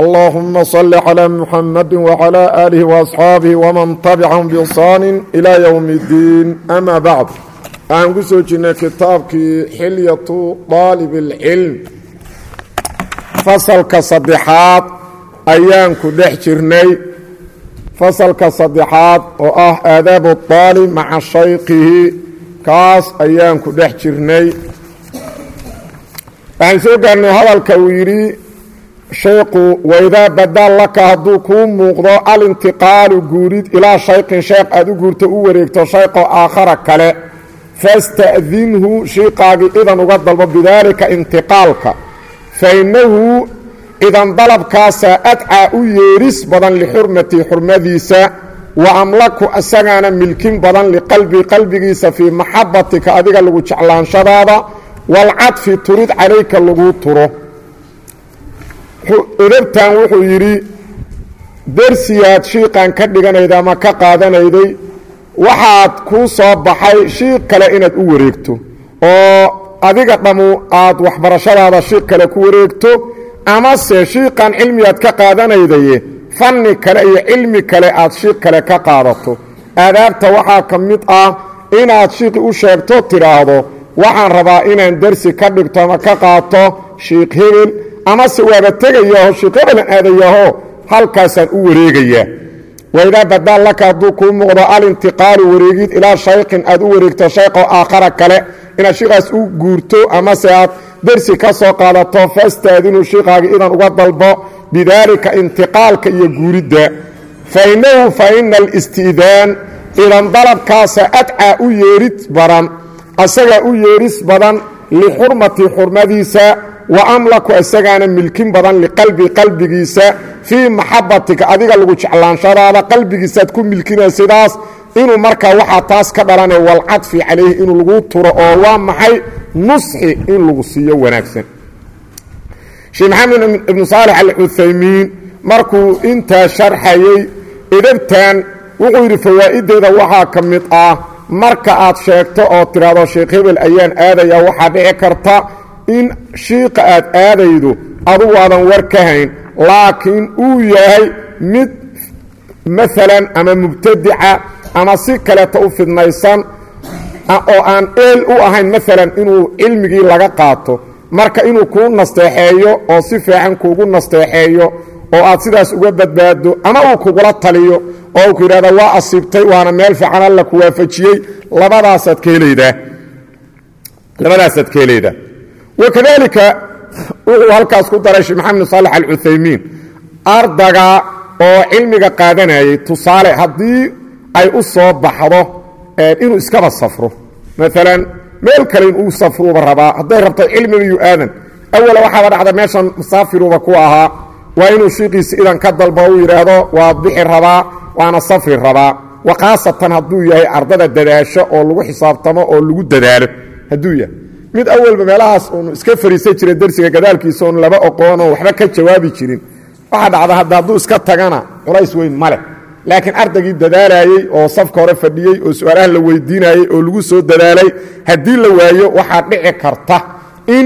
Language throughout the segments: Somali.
اللهم صل على محمد وعلى آله وأصحاabه ومن تبعهم بإحsaan إلى يوم الدين أmا bعd waxaan ku soo jirnay kitaabkii xilyaةu طaalib الcilm fasalka saddexaad ayaan ku dhex jirnay fasalka saddexaad oo ah aadaab الطaalib maca shaykihi kaas ayaan ku dhex jirnay waxaan soo gaarnay hadalka uu yidhi shayqu waidaa badaa laka hadduu kuu muuqdo alintiqaalu guurid ilaa shayqin shayq aad u guurto u wareegto shayqoo aakhara kale fasta'dinhu shiiqaagii idan uga dalbo bidaalika intiqaalka. Fa innahu idan dalabkaasaa adcaa u yeedhis badan lixurmati xurmadiisa wa amlaku isagaana milkin badan liqalbii qalbigiisa fii maxabbatika adiga lagu jeclaanshadaada waalcadfi turid calayka laguu turo edabtan wuxuu yidhi dersiyaad shiiqan ka dhiganayda ama ka qaadanayday waxaad kuu soo baxay shiiq kale inaad u wareegto. Oo adiga dhammu aad waxbarashadaada shiiq kale ku wareegto amase shiiqan cilmigaad ka qaadanaydaye fanni kale iyo cilmi kale aad shiiq kale ka qaadato. Aadaabta waxaa ka mid ah inaad shiiqi u sheegto tidhaahdo waxaan rabaa inaan dersi ka dhigto ama ka qaato shiiq hebel amase waaba tegayaho shiiqabalan aadayaho halkaasaan u wareegayaa waidaa badaa laka hadduu kuu muuqdo alintiqaalu wareegid ilaa shayqin aad u wareegto shayqoo aakhara kale. Inaad shiiqaas u guurto amase aad dersi ka soo qaadato fastaadinu shiiqaagi idan uga dalbo bidaalika intiqaalka iyo guuridda. Fa innahu fa ina alisti'daan idan dalabkaasa adcaa u yeedhid badan asagaa u yeedhis badan lixurmati xurmadiisa wa amlaku isagaana milkin badan liqalbi qalbigiisa fii maxabatika adiga lagu jeclaanshadaada qalbigiisaad ku milkina sidaas inuu markaa waxaa taas ka dhalana walcadfi calayhi inuu lagu turo oo waa maxay? Nusxi in lagu siiyo wanaagsan. Sheekh maxamed ibnu saalex alcuthaymiin markuu intaa sharxayey edabtan wuxuu yidhi fawaa'ideeda waxaa ka mid ah marka aad sheegto oo tidhaahdo sheekh hebel ayaan aadaya waxaa dhici karta in shiiqa aad aadaydo adugu aadan war ka hayn laakiin uu yahay mid maalan ama mubtadica ama si kaleeta u fidnaysan oo aan eel u ahayn maalan inuu cilmigii laga qaato. Marka inuu kuu nasteexeeyo oo si fiican kuugu nasteexeeyo oo aad sidaas uga badbaado ama uu kugula taliyo oo uu ku yidhahda waa asiibtay waana meel fiican alla ku waafajiyey labadaasaad ka helaydaa wakadalika wuxuu halkaas ku daray sheekh maxamed saalex alcuthaymiin. Ardaga oo cilmiga qaadanayay tusaale haddii ay u soo baxdo inuu iskaba safro. Maalan meel kale inuu safruuba rabaa hadday rabto cilmiga yu aadan. Awala waxaaba dhacda meeshan musaafiruuba ku ahaa waa inuu shiiqiisa idan ka dalbo uu yidhaahdo waa bixi rabaa waana safri rabaa. Wa khaasatan hadduu yahay ardada dadaasho oo lagu xisaabtamo mid awalba meelahaas uunu iska fariisan jira dersiga gadaalkiisa oon laba oqoonoo waxba ka jawaabi jirin. Waxaa dhacda hadda hadduu iska tagana culays weyn ma leh. Laakiin ardaygii dadaalayey oo safka hore fadhiyey oo su'aalaha la weydiinayey oo lagu soo dadaalay haddii la waayo waxaa dhici karta in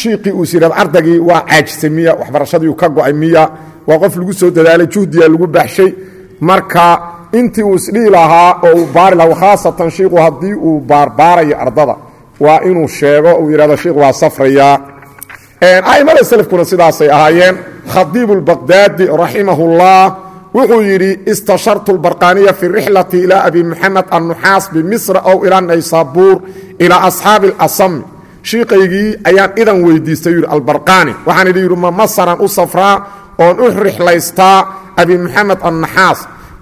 shiiqii uus yidhahdo ardaygii waa caajisay miya waxbarashadiiu ka go'ay miya waa qof lagu soo dadaalay juhdiyaa lagu baxshay. Marka intii uu isdhihi lahaa oo uu baari laha khaasatan shiiku haddii uu baarbaarayo ardada waa inuu sheego uu yidhahdo shiikh waa safrayaa a'immada selafkuna sidaasay ahaayeen. Khadiibu lbaqdaadi raximahullah wuxuu yidhi istashartu lbarqaaniya fi rixlati ilaa abi muxamed annuxaas bimisra ow ilaa naysaabuur ilaa asxaabi alasami shiikaygii ayaan idan weydiistay yidhi albarqaani. Waxaan idhi yidhi ma masaran u safraa oon u rixlaystaa abi muxamed annaxaas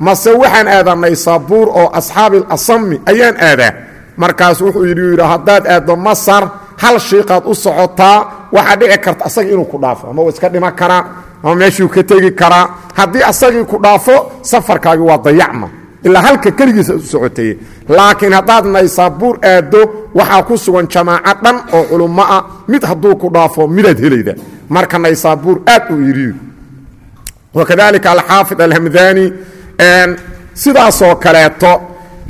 mase waxaan aadaa naysaabuur oo asxaabi alasami ayaan aadaa markaas wuxuu yidhi yidhi haddaad aaddo masar hal shiiqaad u socotaa waxaa dhici karta asaga inuu ku dhaafo ama uu iska dhiman karaa ama meeshuu ka tegi karaa haddii asagii ku dhaafo safarkaagi waa dayacma ilaa halka keligiisa u socotay laakiin haddaad naysaabuur aaddo waxaa ku sugan jamaaco dhan oo culummo ah. Mid hadduu ku dhaafo midaad helayda. Marka naysaabuur aad u iriyo wakadalika alxaafid alhamdani sidaasoo kaleeto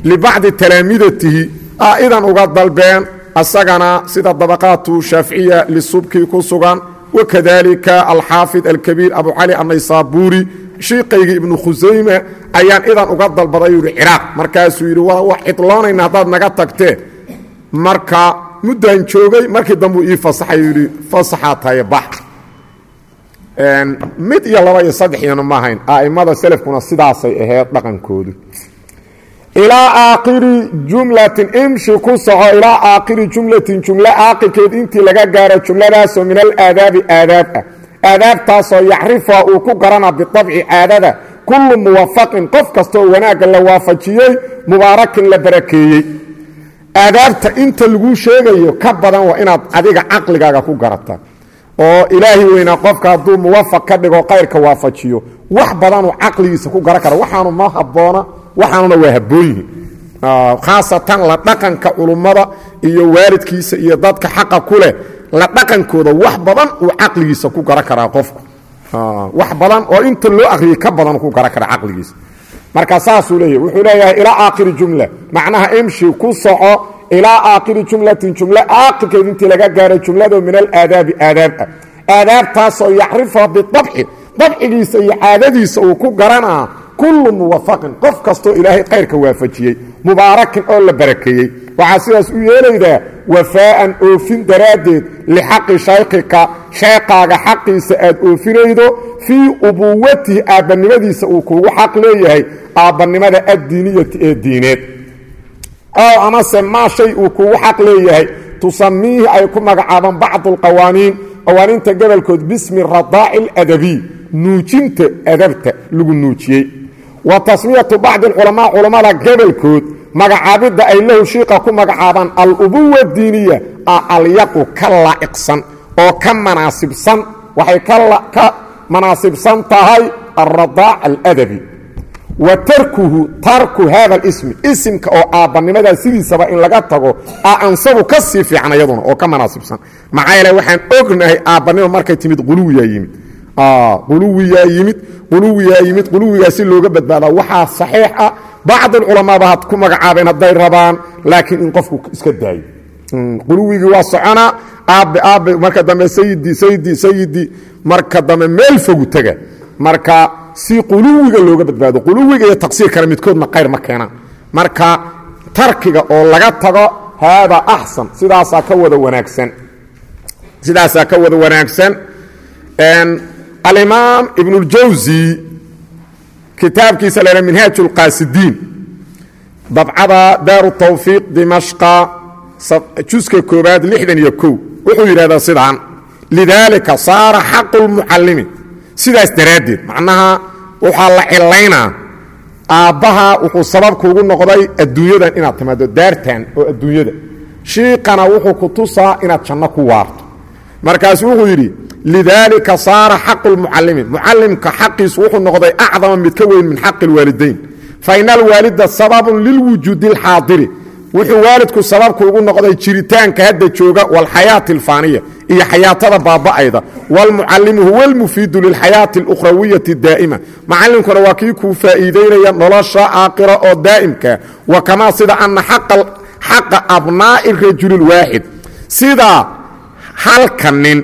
libacdi talaamidatihi a idan uga dalbeen asagana sida dabaqaatu shaaficiya lisubki ku sugan wakadalika alxaafid alkabiir abu cali annaysaabuuri shiiqaygii ibnu khusayme ayaan idan uga dalbaday yidhi ciraaq. Markaasuu yidhi wax cidloonayna haddaad naga tagtee. Marka muddaan joogay markii dambuu ii fasaxay yidhi fasaxaa tahay bax. Mid iyo laba iyo saddex iyana ma ahayn a'immada selafkuna sidaasay ahayd dhaqankoodu ilaa aakhiri jumlatin imshi ku soco ilaa aakhiri jumlatin jumlo aaqirkeed intii laga gaaro jumladaasoo min alaadaabi aadaab ah. Aadaabtaasoo yacrifa uu ku garana biabci caadada kullu muwafaqin qof kastaoo wanaagga la waafajiyey mubaarakin la barakeeyey. Aadaabta inta laguu sheegayo ka badan waa inaad adiga caqligaaga ku garata. Oo ilaahi weynaa qofka hadduu muwafaq ka dhigo kayrka waafajiyo. Wax badanuu caqligiisa ku garan waxaanuna waa habboon yihiin khaasatan la dhaqanka culummada iyo waalidkiisa iyo dadka xaqa ku leh la dhaqankooda wax badan uu caqligiisa ku garan karaa qofku. Wax badan oo inta loo akriyay ka badan ku garan kara caqligiisa. Marka saasuu leeyahy wuxuu leeyahay ilaa aakhiri jumla. Macnaha imshi ku soco ilaa aakhiri jumlatin jumlo aakhirkeed intii laga gaaro jumlado min alaadaabi aadaab ah. Aadaabtaasoo yacrifa biabci dabcigiisa iyo caadadiisa uu ku garanaa kullu muwafaqin qof kastoo ilaahay kayrka waafajiyey mubaarakin oo la barakeeyey waxaa sidaas u yeelaydaa wafaa'an oofin daraaddeed lixaqi shaykhika sheeqaaga xaqiisa aad oofinaydo fii ubuwatihi aabbanimadiisa uu kuugu xaq leeyahay aabbannimada addiiniyati ee diineed. Ow amase maa shay uu kuugu xaq leeyahay tusamiihi ay ku magacaabaan bacdu alqawaaniin qawaaniinta gobolkood bismi radaaci aladabiy nuujinta adabta lagu nuujiyey wa tasmiyatu bacdi alculamaa culammada gobolkood magacaabidda ay lahu shiiqa ku magacaabaan alubuwa diiniya a alyaqu ka laa'iqsan oo ka manaasibsan waxay ka manaasibsan tahay alradaac aladabi. Wa tarkuhu tarku hada alismi isimka oo aabbanimadaa sidiisaba in laga tago a ansabu ka sii fiican iyaduna oo ka manaasibsan. Maxaa yeele waxaan ognahay aabbanimo markay timid quluwiyaa yimid quluwiyaa yimid quluwiyaa yimid quluwigaa si looga badbaadaa. Waxaa saxiix ah. Bacd alculamaaba had ku magacaabeen hadday rabaan laakiin in qofku iska daayo. Quluwigii waa soconaa aabbe aabbe marka dambe sayidi sayidi sayidi marka dambe meel fogu tega marka si quluwiga looga badbaado quluwiga iyo taqsiirkana midkoodna qayr ma keenaan marka tarkiga oo laga tago haadaa axsan sidaasaa ka wada wanaagsan. Sidaasaa ka wada wanaagsan alimaam ibnuljawsi kitaabkiisa laha minhaaj اlqaasidiin dabcada daaru tawfiiq dimashqa juska koobaad lixdan iyo kow. Wuxuu yidhahdaa sidaan lidaalika saara xaqu lmucallimi sidaas daraaddeed macnaha waxaa la cilaynaa aabbaha wuxuu sababkuugu noqday adduunyadan inaad timaado daartan oo adduunyada. Shiiqana wuxuu ku tusaa inaad janno ku waarto. Markaasu wuxuu yidhi lidaalika saara xaqu lmucalimi mucalimka xaqiisu wuxuu noqday acdama mid ka weyn min xaqi lwaalidayn faina alwaalida sababun lilwujuudi alxaadiri wuxuu waalidku sababku ugu noqday jiritaanka hadda jooga walxayaati alfaaniya iyo xayaatada baaba'ayda. Walmucallimu huwa almufiidu lilxayaati alukhrawiyati daa'ima. Macallinkuna waa kii kuu faa'iidaynaya nolosha aakhira oo daa'imka. Wa kamaa sida anna xaqa abnaa'i rajulilwaaxid sida halka nin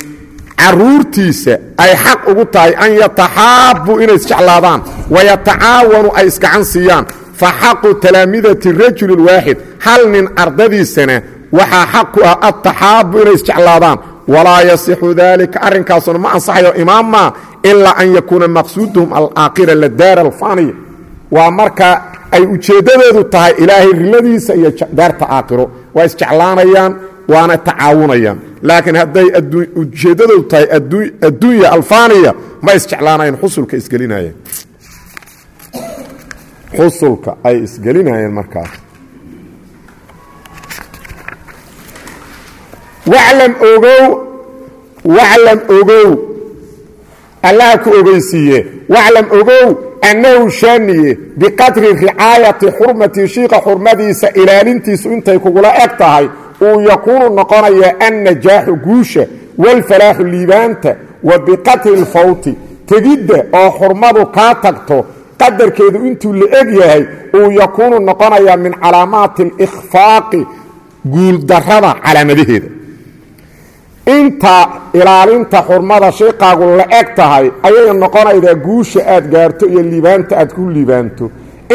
caruurtiisa ay xaq ugu tahay an yataxaabbuu inay isjeclaadaan wayatacaawanu ay isgacan siiyaan. Fa xaqu talaamidati rajuli waaxid hal nin ardadiisana waxaa xaq ku ah ataxaabu inay isjeclaadaan walaa yasixu daalika arrinkaasuna ma ansaxayo imaamma ilaa an yakuuna maqsuuduhum alaakhira ladaara alfaniya waa marka ay ujeeddadoodu tahay ilaahay riladiisa iyo daarta aakhiro. Waa isjeclaanayaan waana tacaawunayaan laakiin hadday ujeeddadoodu tahay adduunya alfaniya ma isjeclaanayaan xusulka isgelinayeen. Xusulka ay isgelinayeen markaas waclam ogow waclam ogow. Allaha ku ogeysiiye waclam ogow annahu shaaniye biqadri ricaayati xurmati shiika xurmadiisa ilaalintiisu intay kugula eg tahay uu yakuunu noqonayaa annajaaxu guusha walfalaaxu liibaanta wa biqadri lfawti tegidda oo xurmadu kaa tagto qadarkeedu intuu la eg yahay uu yakuunu noqonayaa min calaamaati alikhfaaqi guuldarrada calaamadaheeda. Inta ilaalinta xurmada shayqaagu la eg tahay ayay noqonaydaa guusha aad gaarto iyo liibaanta aad ku liibaanto.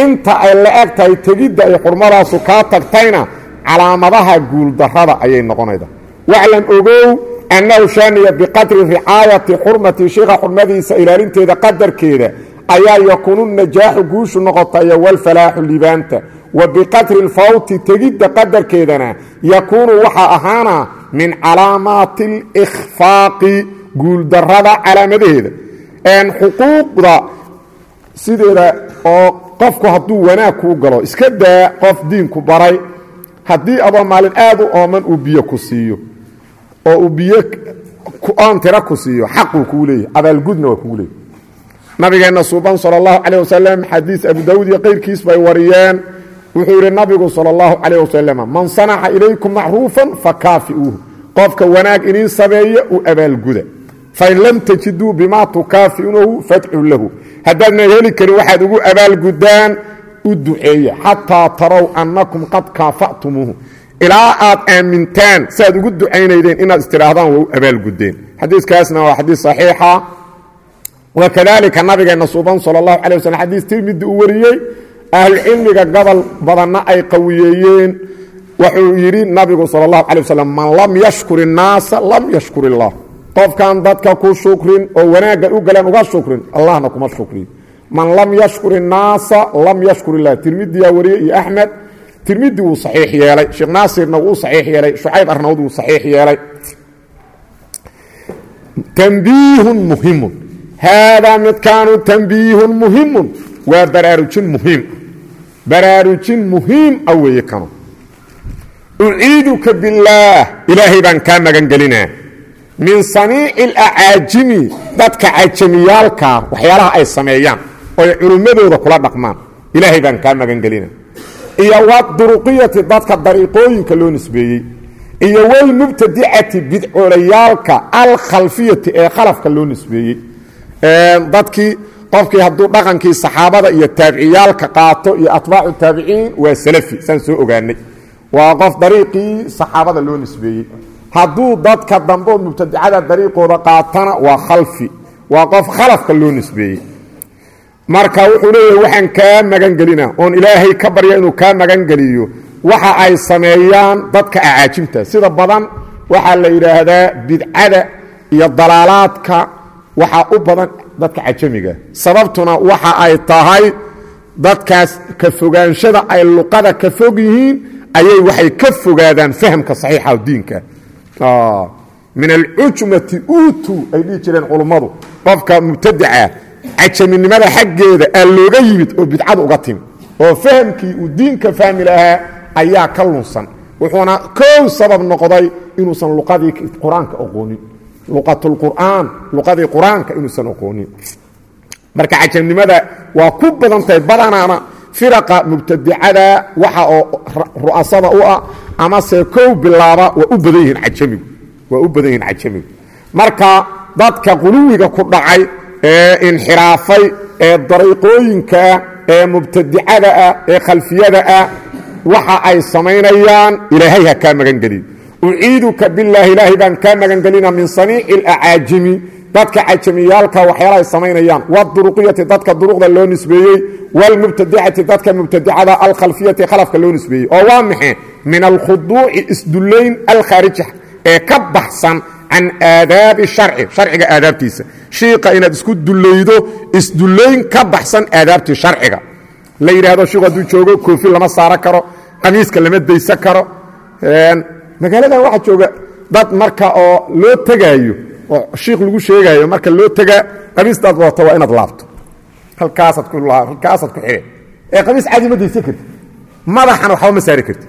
Inta ay la eg tahay tegidda ay xurmadaasu kaa tagtayna calaamadaha guuldarrada ayay noqonaydaa waclam ogow annahu shaaniya biqadri ricaayati xurmati shayqa xurmadiisa ilaalinteeda qadarkeeda ayaa yakuunu najaaxu guushu noqotaya walfalaaxu liibaanta wa biqadri lfawti tegidda qadarkeedana yakuunu waxaa ahaana min calaamaati alikhfaaqi guuldarrada calaamadaheeda xuquuqda sideeda oo qofku hadduu wanaag kuu galo iska daa qof diinku baray haddii adoo maalin aad u ooman uu biyo ku siiyo. Oo uu biyo oon tira ku siiyo xaquu kuu leeyahy abaalgudna waa kugu leeyahy nabigeenna suuban sala allahu calayh wasalam xadiis abu dawud iyo qayrkiis bay wariyeen. Wuxuu yidhi nabigu sala allahu calayh wasalam man sanaca ilaykum macruufan fakaafi'uuhu. Qofka wanaag iniin sameeya u abaalguda fain lam tajiduu bimaa tukaafi'unahu fadcuu lahu. Haddaadna heli karin waxaad ugu abaalgudaan u duceeya xataa tarow annakum qad kaafa'tumuuhu. Ilaa aad aamintaan saaad ugu ducaynaydeen inaad istidhaahdaan waa u abaalgudeen xadiikaasna waa xadii saxiixa. Wakadalika nabigeenna suuban sala allahu cala waslm xadiis tirmidi uu wariyey ahlucilmiga gobol badanna ay qawiyeeyeen. Wuxuu yidhi nabigu sala allahu cala wasalam man lam yashkur innaasa lam yashkur illah qofkaan dadka ku shukrin oo wanaagga u galeen uga shukrin allahna kuma shukriyo man lam yashkur الnaasa lam yashkur ilah tirmidiyaa wariye iyo axmed tirmidi wuu saxiix yeelay. Sheekh naasirna wuu saxiix yeelay. Shucayb arnawd wuu saxiix yeelay. Tanbiihun muhimun haadaa midkaanu tanbiihun muhimun waa baraarujin muhiim. Baraarujin muhiim a weeye kanu. Uciiduka billaah. Ilaahay baan kaa magan gelinaa. Min saniici alacaajimi dadka cajamiyaalkaa waxyaalaha ay sameeyaan oy culummadooda kula dhaqmaan. Ilaahay baan kaa magan gelinaa iyo waduruqiyati dadka dariiqooyinka loo nisbeeyey. Iyo walmubtadicati bidcoolayaalka alkhalfiyati ee khalafka loo nisbeeyey. Dadkii qofkii hadduu dhaqankii saxaabada iyo taabiciyaalka qaato iyo atbaacu taabiciin waa salafi saan soo ogaanay. Waa qof dariiqii saxaabada loo nisbeeyey. Hadduu dadka dambe mubtadicada dariiqooda qaatana waa khalfi waa qof khalafka loo nisbeeyey marka wuxuu leeyahay waxaan kaa magan oon ilaahay ka barya inuu kaa magan waxa ay sameeyaan dadka acaajimta sida badan waxaa la yidhaahdaa bidcada iyo dalaalaadka waxaa u badan dadka cajamiga. Sababtuna waxa ay tahay dadkaas ka fogaanshada ay luqada ka fog yihiin ayay waxay ka fogaadaan fahamka saxiixa diinka. Min alcujmati uutu ay dhihi jireen culummadu qofka mubtadica cajaminimada xaggeeda aa looga yimid oo bidcada uga timi oo fahamkii uu diinka fahmi lahaa ayaa ka lunsan. Wuxuuna kow sabab noqday inuusan luqadii qur'aanka aqoonin. Luqatulqur'aan luqadii qur'aanka inuusan aqoonin. Marka cajamnimada waa ku badan tahay badanaana firaqa mubtadicada waxa oo ru'asada u ah amase kow bilaaba waa u badan yihiin cajamigu waa u badan yihiin cajamigu. Marka dadka quluwiga ku dhacay ee inxiraafay ee dariiqooyinkaa ee mubtadicada ah ee khalfiyada ah waxa ay samaynayaan ilaahay ha kaa magan gelin uciiduka bilaahi ilaahay baan kaa magan gelina min saniici alacaajimi dadka cajamiyaalka waxyaala ay samaynayaan. Waduruqiyati dadka duruqda loo nisbeeyey wlmubtadicati dadka mubtadicada alkhalfiyati khalafka loo nisbeeyey. Oo waa maxe min alkhuduuci isdullayn alkhaarija ee ka baxsan can aadaabi sharci sharciga aadaabtiisa shiiqa inaad isku dulaydo isdullayn ka baxsan aadaabtii sharciga la yidhaahdo shiiku hadduu joogo koofi lama saaro karo qamiiska lama daysan karo magaaladan waxaa jooga dad marka oo loo tegaayo oo shiikh lagu sheegaayo marka loo tegaa qamiistaad wadato waa inaad laabto halkaasaad ku halkaasaad ku xidhe ee qamiis caadi ma daysan karti madaxana waxba ma saari karti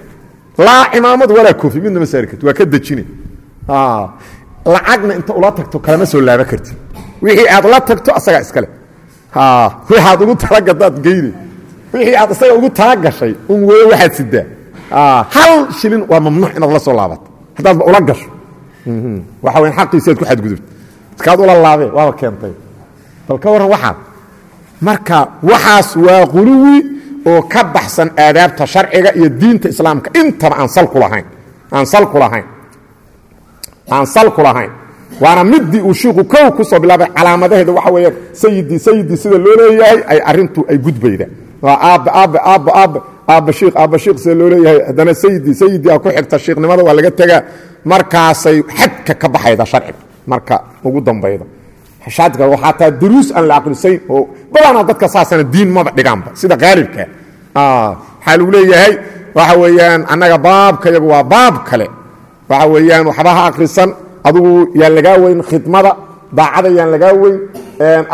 laa cimaamad walaa koofi midna ma saari karti waa ka dejine lacagna inta ula tagto kalama soo laaba karti wixii aad la tagto asagaa iskale waxaad ugu talagadaad geyne wixii aad isaga ugu talagashay un weyo waxaad sidaa hal shilin waa mamnuuc inaad la soo laabato. Haddaadba ula gasho. Waxa weyn xaqiisiaad ku xadgudubta iskaad ula laabee waaba keentay. Bal ka warran waxaad. Marka waxaas waa quluwi oo ka baxsan aadaabta sharciga iyo diinta islaamka. Intaba aan salku lahayn. Aan salku lahayn aan salku lahayn. Waana midii uu shiiku kow ku soo bilaabay calaamadaheeda waxa weeya sayidii sayidii sida loo leeyahay ay arintu ay gudbayda. Waa aabbe aabbe aabbe aabbe aabba shiikh aabba shiikh sida loo leeyahay. Haddana sayidii sayidii a ku xigta shiikhnimada waa laga tegaa. Markaasay xadka ka baxayda sharciga marka ugu dambayda. Xashaadka waxaa taa duruus aan la aqrisayn oo badanaa dadka saasana diin maba dhigaanba sida qaalibka waxaa lagu leeyahay waxa weeyaan annaga baabka waa baab kale waxa weeyaan waxba ha akhrisan adugu yaan lagaa weyn khidmada daacada yaan lagaa weyn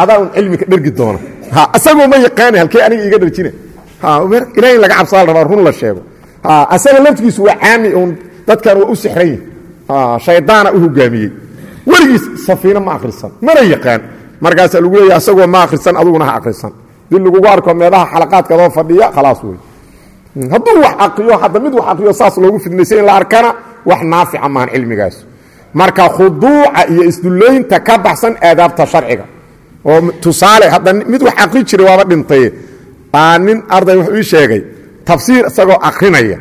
adaa un cilmika dhergi doona. Asagoo ma yaqaana halkee aniga iiga dharjina ilaah in laga cabsada la rabaa run la sheego. Asaga laftigiisu waa caami un dadkan waa u sixran yihi shaydaana u hogaamiyey. Weligiis safiina ma akhrisan mana yaqaan. Markaasaa lagu leeya asagoo ma akhrisan aduguna ha akhrisan. Dib lagugu arko meelaha xalaqaadka adoo fadhiya khalaas wey hadduu wax akriyo hadda mid wax akriyo saas loogu fidnaysay in la arkana wax naafica maahan cilmigaas. Marka khuduuca iyo isdullaynta ka baxsan aadaabta sharciga. Oo tusaale hadda mid wax akri jira waaba dhintay. Nin arday wuxuu ii sheegay tafsiir isagoo akrinaya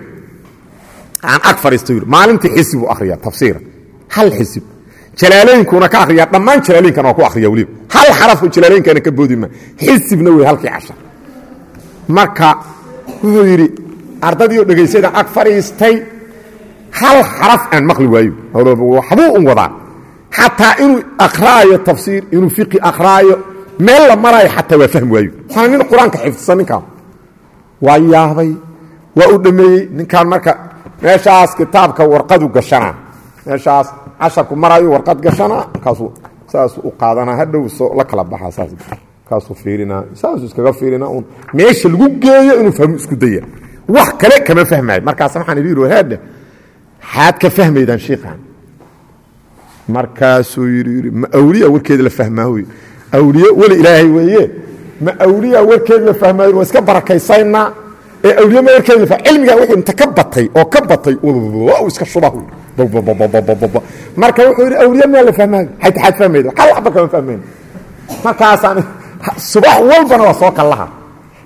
aan ag fadhiista yidhi maalintii xisib uu akhriya tafsiira hal xisib. Jalaaleynkuna ka akhriya dhammaan jalaaleynkana waa ku akhriya weliba. Hal xarafku jalaaleynkana ka boodi ma xisibna wey halkii cashar marka wuxuu yidhi ardadii oo dhegaysada ag fadhiistay hal xaraf aan maqli waayo. Waxbuu un wadaa xataa inuu akhraayo tafsiir inuu fiqi akhraayo meel la maraayo xataa waa fahmi waayo. Waana nin qur'aanka xifdisan ninkaan. Waa yaabay waa u dhammeeyey ninkaan marka meeshaas kitaabka warqadu gashanaa. Meeshaas casharku maraayo warqad gashanaa. Markaasuu saasuu u qaadanaa hadhow soo la kala baxaa saas kaasuu fiirinaa saasuu iskaga fiirinaa un meesha lagu geeyo inuu fahmo isku daya wax kale kama fahmaayo markaas waxaan idhi yidhi haadha xaad ka fahmaydaan shiikan markaasuu yidhi ma awliya warkeeda la fahmaayo awliye weli ilaahay weeye ma awliya warkeeda la fahmaayo waa iska barakaysaynaa ee awliye ma warkeeda la fah cilmigaa wuxuu inta ka batay oo ka batay iska shubahu marka wuxuu yidhi awliye maa la fahmaayo xayta xaad fahmayda hal waxba kama fahmayno markaasaan subax walbana waa soo kallaha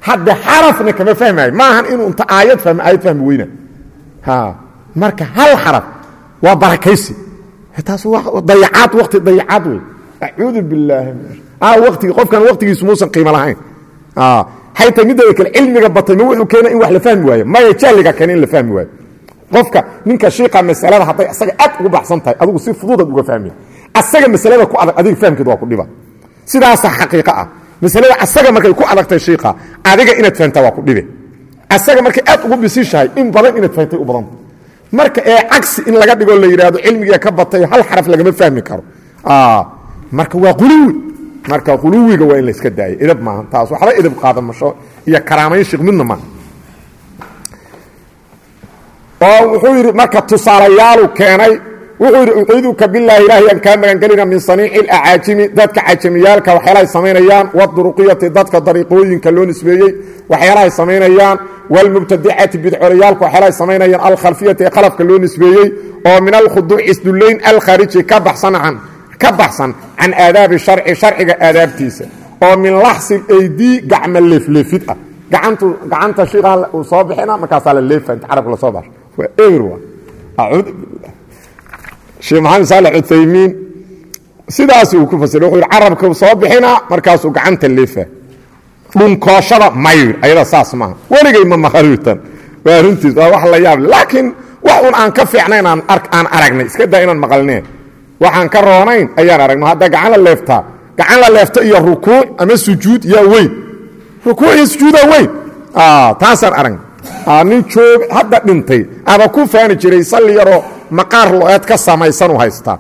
hadda xarafna kama fahmaayo maahan inuu inta aayad fahmo aayad fahmi weyna marka hal xaraf waa barakaysi. Taas dayacaad wati dayacaad wey acuudu bilaahi wtigi qofkan waqtigiisu muusan qiimo lahayn. Hayta midada kale cilmiga batay ma wuxuu keena in wax la fahmi waayo? Maya jahliga keena in la fahmi waayo. Qofka ninka shiiqa masalada hadday asaga aad ugu baxsan tahay adigu si fuduudaad uga fahmi. Asaga masalada ku adag adiga fahamkeed waa ku dhiba. Sidaasa xaqiiqa ah. Masalada asaga markay ku adagtay shiiqa adiga inaad fahamtaa waa ku dhibe. Asaga markay aad ugu bisishahay in badan inaad fahamtay u badanta marka ee cagsi in laga dhigo la yidhaahdo cilmiga ka batay hal xaraf lagama fahmi karo. Marka waa quluwi. Marka quluwiga waa in layska daayo. Edab maaha taas waxba edab qaadamasho iyo karaamayn shiik midna maaha oo wuxuu yidhi marka tusaalayaalu keenay wuxuu yidhi uciiduka bilaahi ilaahay aan kaa magangelina min saniici اlacaajimi dadka cajamiyaalka waxyaalahay samaynayaan waduruqiyati dadka dariiqooyinka loo nisbeeyey waxyaalahay samaynayaan wاlmubtadicati bidcorayaalka waxyaalahay samaynayaan alkhalfiyati ee loo nisbeeyey oo min alkhuduuci isdullayn alkhaariji ka baxsan can aadaabi sharci sharciga aadaabtiisa oo min laxsi aydii gacma leefleefid ah. Gacanta shiiqa uu soo bixina markaasaa la leefa inta carabka la soo basho waa billah sheekh maxamed saalex uthaymiin sidaas uu ku fasira wuxuu yidhi carabka soo bixinaa markaasuu gacanta leefa dhunkooshada mayr ayada saas maaha. Weligay ma maqalitan waa runtiis waa wax la yaab. Laakiin wax un aan ka fiicnayn aan aragnay. Iska daa inaan maqalneen. Waxaan ka roonayn ayaan aragno hadda gacan la leeftaa gacan la leefta iyo rukuuc ama sujuud yaa weyn. Rukuuc iyo sujuudaa weyn. Taasaan aragna. Nin joog hadda dhintay. Ama ku faani jiray salli yaroo maqaar lo'eed ka samaysanuu haystaa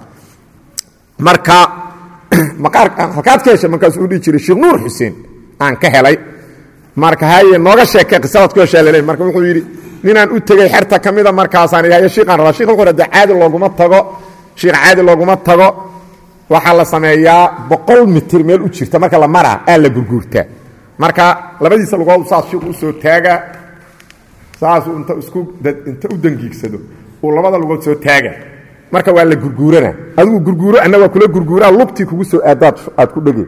marka maqaarka halkaad ka heshay markaasuu dhihi jiray sheekh nuur xuseen aan ka helay. Marka haye nooga sheekay qisadaad ku heshaa laleey marka wuxuu yidhi ninaan u tegey xerta ka mida markaasaan idhahayo shiiqaan rabaa shiikh wuxuu de caadi looguma tago. Shiikh caadi looguma tago. Waxaa la sameeyaa boqol mitir meel u jirta marka la maraa aa la gurguurtaa marka labadiisa lugood saas shiiku u soo taaga saasuu inta isku inta u dangiigsado uu labada lugood soo taaga marka waa la gurguurana. Adigu gurguuro waa kula gurguuraa lubtii kugu soo aadaad aad ku dhege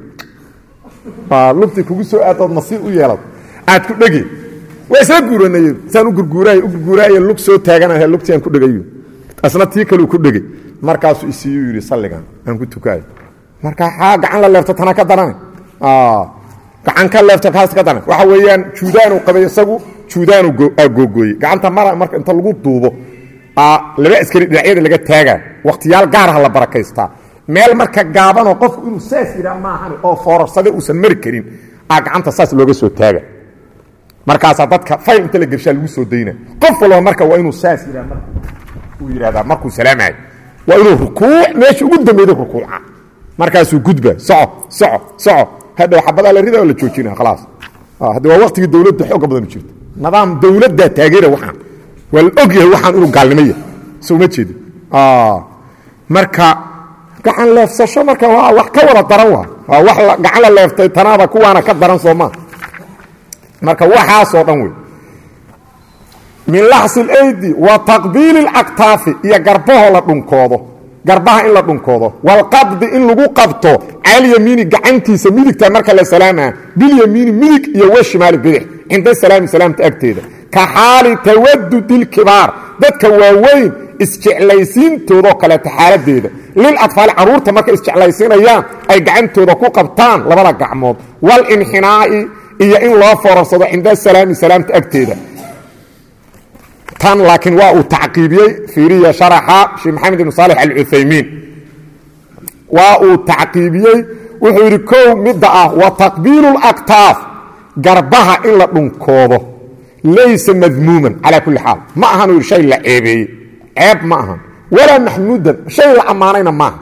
lubtii kugu soo aadaad nasiib u yeelad aad ku dhege waa isla guuranay saan u gurguuraay u gurguuraaye lug soo taaganaha lugtii aan ku dhegayo asna tii kaleu ku dhegay. Markaasuu isiiyuu yidhi salligan aan ku tukaayo. Marka xaa gacan la leefto tana ka darana gacan ka leefto kaas ka daran waxa weeyaan juudaanuu qabay isagu juudaanu googooyey. Gacanta mara marka inta lagu duubo laba askari dhinacyada laga taagaa wakhtiyaal gaaraha la barakaystaa meel marka gaabanoo qofku inuu saas yidhaa maahan oo foorarsade uusan mari karin. Aa gacanta saas looga soo taaga. Markaasaa dadka fayl inta la gershaa lagu soo dayna. Qof walba marka waa inuu saas yidhaa marka uu yidhahdaa markuu salaamayo waa inuu rukuuc meesha ugu dambeyda rukuuca markaasuu gudba soco soco soco. Hadhow xabadaa la rida oo la joojina khalaas. Hadda waa waktigii dawladda xooga badan jirta. Nidaam dawladdaa taageera waxaan waa la og yahay waxaan inuu gaalnimo yahay soo ma jeedi marka gacan leefsasho marka waa wax ka wada daran waa. Waa wax gacan la leeftay tanaaba kuwaana ka daran soo maa marka waxaasoo dhan wey. Min laxsi اlaydi wa taqbiili اlcaktaafi iyo garbahoo la dhunkoodo. Garbaha in la dhunkoodo. Walqabdi in lagu qabto. Calyamiini gacantiisa midigta marka la salaamaa bilyamiini midig iyo washimaali bidix. Cinda salaami salaamta agteeda ka xaali tawadudi اlkibaar dadka waaweyn isjeclaysiintoodoo kaleeta xaaladeeda lil atfaali carruurta markay isjeclaysiinayaan ay gacantooda ku qabtaan labada gacmood. Walinxinaa'i iyo in loo foorarsado cinda salaami salaamta agteeda. Tan laakiin waa uu tacqiibiyey fiiriya sharaxa sheekh maxamed ibn saalix alcuthaymiin. Waa uu tacqiibiyey wuxuu yidhi kow midda ah wa taqbiilu laktaaf garbaha in la dhunkoodo laysa madmuuman calaa kulli xaal ma ahan yidhi shay la ceebeeyey ceeb ma ahan walaa maxmuudan shay la ammaanayna maaha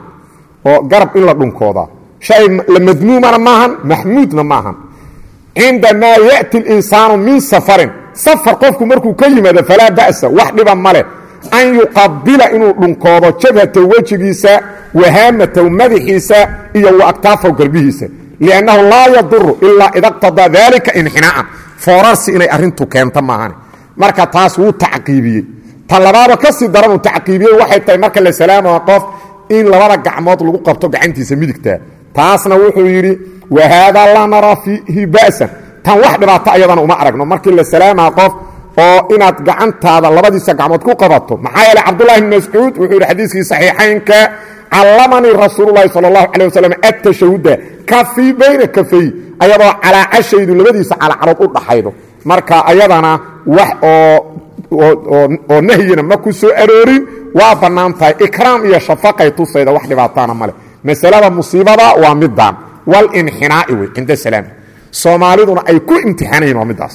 oo garab in la dhunkoodaa shay la madmuumana maahan maxmuudna maahan cindamaa ya'ti اlinsaanu min safarin safar qofku markuu ka yimaado falaa ba'sa wax dhiba ma leh an yuqabila inuu dhunkoodo jabhataw wejigiisa wahaamataw madaxiisa iyo wa aktaafaw garbihiisa liannahu laa yaduru ilaa ida qtadaa dalika inxinaa'an foorarsi inay arintu keenta maahane marka taas wuu tacqiibiyey. Ta labaaba ka sii daranuu waxay tahay marka la salaamao qof in labada gacmood lagu qabto gacantiisa midigta. Taasna wuxuu yidhi wa haadaa laa fiihi ba'san. Tan wax dhibaato ayadana uma aragno. Markii la salaamaa qof oo inaad gacantaada labadiisa gacmood ku qabato maxaa yeele cabdulahi bn mascuud wuxuu yidhi xadiiskii saxiixaynka callamanii rasuululahi sal اllahu calيh waslm adtashahuda kafii bayna kafay ayadoo calaacashaydu labadiisa calacalood u dhaxaydo. Marka ayadana wax oo nahyina ma ku soo aroorin waa bannaan tahay. Ikraam iyo shafaqay tusayda wax dhibaataana male masalada musiibada waa midaan walinxinaa'i wey cinda salaam. Soomaaliduna ay ku imtixaanayiin waa middaas.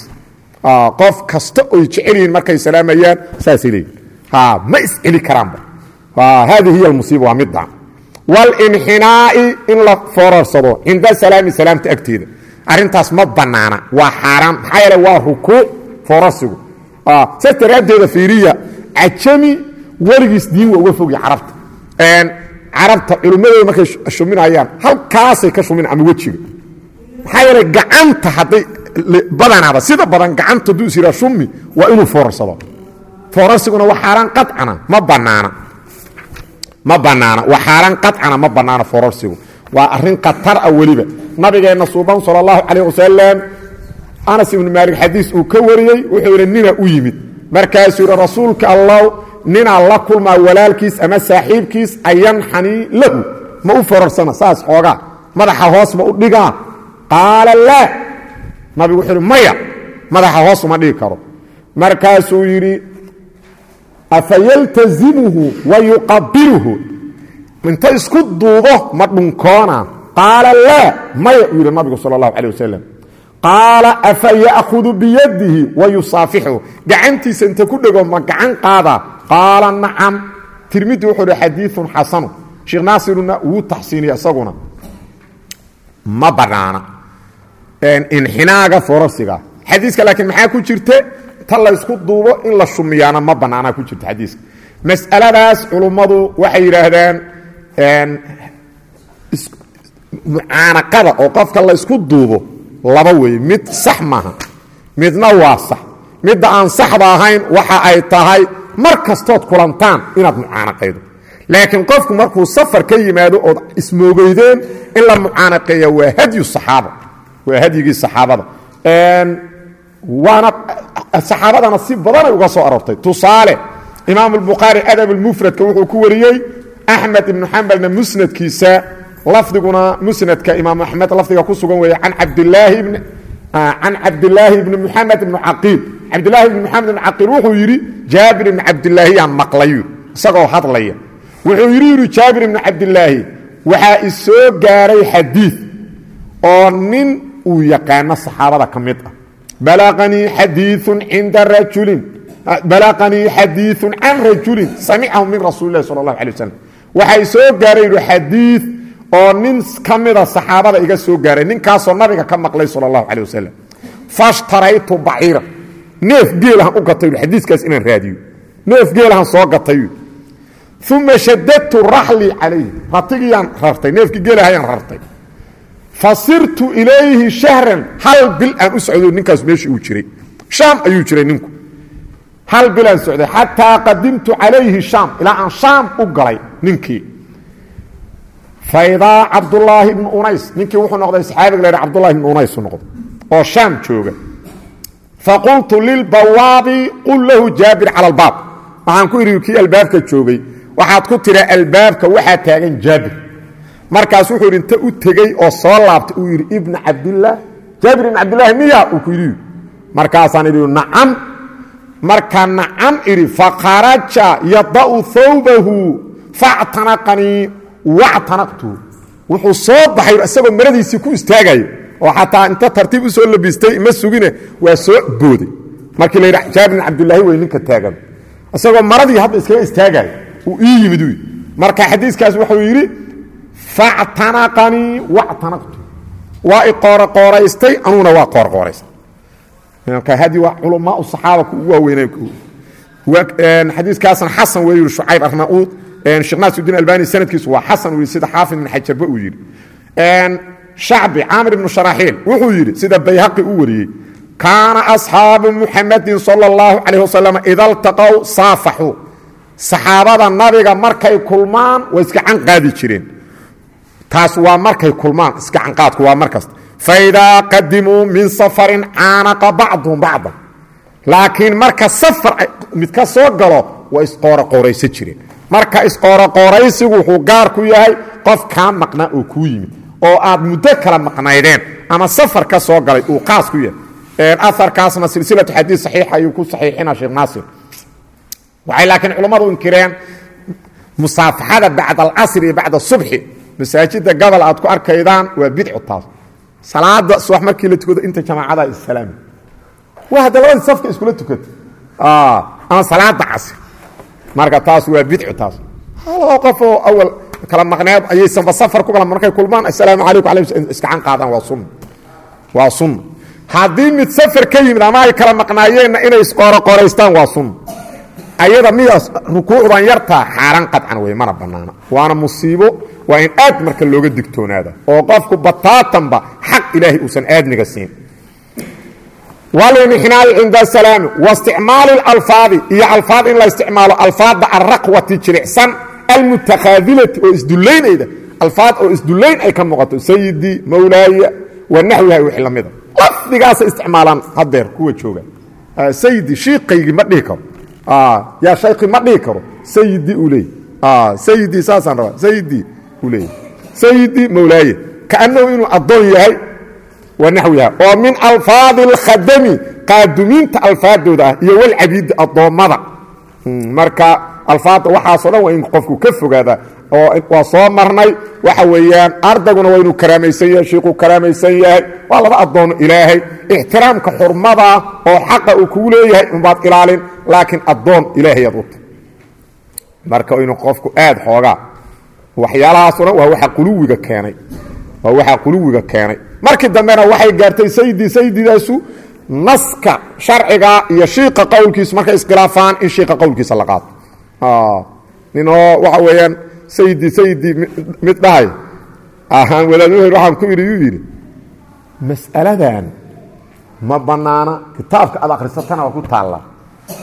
Qof kasta oy jecel yihiin markay salaamayaan saasay leeyihiin ma isceli karaanba haadihi hiy almusiiba waa midaan walinxinaa'i in la foorarsado cinda salaami salaamta agteeda. Arrintaas ma bannaana. Waa xaaraan maxaa yeele waa rukuuc foorarsigu. Saas daraaddeeda fiiriya cajami weligiis diin waa uga fogya carabta. Carabta culimmadooda markay shuminayaan halkaasay ka shumina ama wejiga. Maxaa yeelay gacanta hadday badanaada sida badan gacanta hadduu is yihaa shumi waa inuu foorarsado foorarsiguna waa xaaraan qacana ma bannaana ma bannaana waa xaaraan qacana ma bannaana foorarsigu waa arrin khatar ah weliba. Nabigeenna suuban sala allahu calayh wasalam anas ibnu maalik xadiis uu ka wariyey wuxuu yidhi nina u yimid. Markaasuu yidhi rasuulka allow ninaa la kulmaa walaalkiis ama saaxiibkiis ayanxanii lahu. Ma u foorarsana saas xoogaa. Madaxa hoos ma u dhigaa qaala laa. Nabigu wuxuu yidhi maya madaxa hoos uma dhigi karo. Markaasuu yidhi afa yaltazimuhu wa yuqabiluhu inta isku duubo ma dhunkoona qaala laa maya uu yidhi nabigu sala allahu calay wasalam qaala afa ya'khudu biyadihi wa yusaafixu gacantiisa inta ku dhego ma gacan qaadaa qaala nacam tirmidi wuxuu hi xadiiun xasanu sheekh naasiruna wuu taxsiiniya isaguna ma bannaana inxinaaga foorarsiga xadiiska laakiin maxaa ku jirta ta laysku duubo in la shumiyaana ma bannaanaa ku jirta xadiiska. Mas'aladaas culummadu waxay yidhaahdaan mucaanaqada oo qofka laysku duubo laba weeye mid sax maaha midna waa sax. Midda aan saxda ahayn waxa ay tahay mar kastood kulantaan inaad mucaanaqaydo. Laakiin qofku markuu safar ka yimaado ood ismoogeydeen in la mucaanaqeeya waa hadyu saxaaba waa hadyigii saxaabada. Waana saxaabadana si badanay uga soo aroortay. Tusaale imaam albukhaari adab almufradka wuxuu ku wariyey axmed ibnu xambalna musnadkiisa. Lafdiguna musnadka imaam axmed lafdiga ku sugan weeye can cabdilaahi ibni muxamed ibni caqiil. Cabdilaahi ibni moxamed ibni caqiil wuxuu yidhi jaabir ibni cabdilaahiyaan maqlayu isagoo hadlaya. Wuxuu yidhi yidhi jaabir ibni cabdilaahi waxaa isoo gaaray xadiid oo nin uu yaqaano saxaabada ka mid ah balaqanii xadiiun cinda rajulin balaqanii xadiiun can rajulin samicahu min rasuuli lahi sala allahu alay wasalam waxaa isoo gaaray yidhi xadiid oo nin ka mida saxaabada iga soo gaaray ninkaasoo nabiga ka maqlay sala allahu calay wasalam fashtaraytu baciira neef geelahan u gatay xadiiskaas inaan raadiyo neef geelahan soo gatay uma shadadtu raxlii calayhi ratigiyaan rartay neefkii geelahayaan rartay fa sirtu ilayhi shahran. Hal bil aan u socdo ninkaas meeshii jiray. Shaam ayuu jiray ninku. Hal bilaan socday xataa qadimtu calayhi shaam. Ilaa aan shaam u galay ninkii. Faidaa cabdulaahi ibnu unays ninkii wuxuu noqday saxaabiga la cabdulahi ibnu unays u noqday oo shaam jooga faqultu lilbawaabi qul lahu jaabir cala albaab waxaan ku idhi kii albaabka joogay? Waxaad ku tira albaabka waxaa taagan jaabir markaas wuxuu yidhi inta u tegey oo soo laabtay uu yidhi ibna cabdillaah jaabir ibn cabdillaahi miya uu ku yidhi markaasaan idhi nacam. Markaa nacam idhi fakharaja yada'u thawbahu factanaqanii wactanaqtu wuxuu soo baxay isagoo maradiisii ku istaagayo oo xataa inta tartiib u soo labistay ma sugine waa soo booday. Markii la yidhi jaabir bin cabdillaahi wey ninka taagan. Isagoo maradii hadda iskaga istaagayo uu ii yimid marka xadiiskaas wuxuu yidhi factanaqanii wactanaqtu waa i qooroqooraystay anuguna waa qoorqooraystay marka hadi waa culamaa saxaaba ku ugu waaweynay xadiiskaasna xasan wey yidhi shucayb arnauud sheekh naasuddiin albani sanadkiisu waa xasan yidhi sida xaafid ibn xajarba uu yidhi. Shacbi caamir ibnu sharaxiil wuxuu yidhi sida bayhaqi u wariyey kaana asxaabu muxamadin sala اllahu calayh wasalam ida ltaqow saafaxuu saxaabada nabiga markay kulmaan way iskacan qaadi jireen taas waa markay kulmaan iskacanqaadku waa markasta faidaa qadimuu min safarin caanaqa bacduhum bacdan. Laakiin marka safar mid ka soo galo waa isqooroqooraysan jireen marka isqooroqooraysigu wuxuu gaar ku yahay qof kaa maqnaa oo kuu yimid oo aad muddo kala maqnaydeen ama safar ka soo galay uu qaas ku yahay. Aarkaasna silsilatu xadiis saxiixa ayuu ku saxiixina sheekh naasir. Waxay laakiin culammadu inkireen musaafaxada bacda alcasri iyo bacda subxi masaajidda gobol aad ku arkaydaan waa bidcu taas. Salaada subax markii la tukado inta jamaacada islaami waa hadda labadii safka iskula tukata ama salaada casr marka taas waa bidcu taas. Laba qof oo awal kala maqneed ayaysanba safar ku kala markay kulmaan assalaamu calaykum alay iskacan qaadaan waa sunna waa sunna haddii mid safar ka yimid ama ay kala maqnaayeenna inay isqooroqoraystaan waa sunna ayada midaas rukuucdan yartaa xaaraan qadcan wey mana bannaana. Waana musiibo waa in aad marka looga digtoonaada oo qofku bataatanba xaq ilaahay uusan aadniga siin. Walinxinaai cinda asalaami waisticmaali alfaadi iyo alfaad in la isticmaalo alfaadda alraqwati jilicsan almutakhaadilati oo isdullaynayda alfaad oo isdullayn ay ka muuqato sayidii mawlaaya wa naxwiha wixii la mida lafdigaasay isticmaalaan hadeer kuwa jooga. Sayidii shiikaygii ma dhihi karo. Yaa shayki ma dhihi karo. Sayidii uu leey sayidii saasaan rabaa. Sayidii leeyahy sayidii mawlaaye kaannahu inuu addoon yahay wa naxwiha oo min alfaadi اlkhadami qaadumiinta alfaadooda ah iyo walcabiidi addoommada. Marka alfaadda waxaasoo dhan waa in qofku ka fogaada oo waa soo marnay. Waxa weeyaan ardayguna waa inuu karaamaysan yahay shiiquu karaamaysan yahay. Waa laba addoono ilaahay. Ixtiraamka xurmada oo xaqa uu kugu leeyahay unbaad ilaalin laakiin addoon ilaahayaad uta marka inuu qofku aad xoogaa waxyaalahaasoo dhan waa waxa quluwiga keenay. Waa waxaa quluwiga keenay. Markii dambena waxay gaartay sayidii sayididaasu naska sharciga iyo shiiqa qowlkiisu markay iskhilaafaan in shiiqa qowlkiisa la qaato. Ninoo waxa weeyaan sayidii sayidii mid dhahay. Wadaad wuxuu waxaan ku idhi yuu yidhi mas'aladan ma bannaana kitaabka aad akhrisatana waa ku taalla.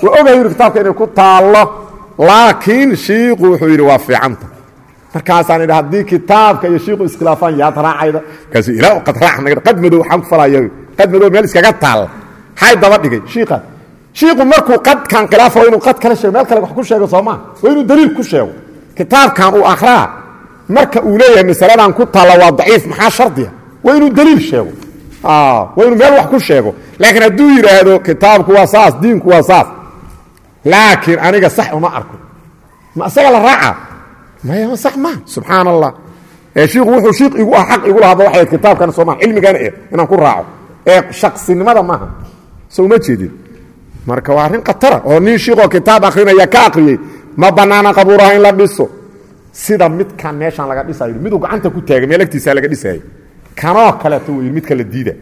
Waa ogahay yidhi kitaabka inay ku taallo laakiin shiiku wuxuu yidhi waa fiicanta markaasaan idhi haddii kitaabka iyo shiiku iskhilaafaan yaad raacayda markaasuu ilaa qad raac qad madow waxaan ku falaya qad madow meel iskaga taalla xay daba dhigay. Shiikaas shiiku markuu qadkan khilaafo inuu qad kala sheego. Meel kale wax ku sheego soomaa waa inuu daliil ku sheego. Kitaabkan uu akhraa. Marka uu leeyahay masaladan ku taalla waa daciif maxaa shardiya? Waa inuu daliil sheego. Waa inuu meel wax ku sheego. Laakiin hadduu yidhaahdo kitaabku waa saas diinku waa saas laakiin aniga sax uma arko. Ma isaga la raaca maya sax ma? Subxaan allah shiiku wuxuu shiik igu ah xaq igu lahaba waxay kitaabkan soomaa cilmigana eh inaan ku raaco. Ee shaqsinimada maaha. So uma jeedin. Marka waa arrin khatara oo nin shiikoo kitaab akrinaya ka akriyey ma bannaana qabuuraha in la dhiso. Sida midkan meeshaan laga dhisayo miduu gacanta ku taagay meel agtiisaa laga dhisayay. Kanoo kaleeto wey midka la diida.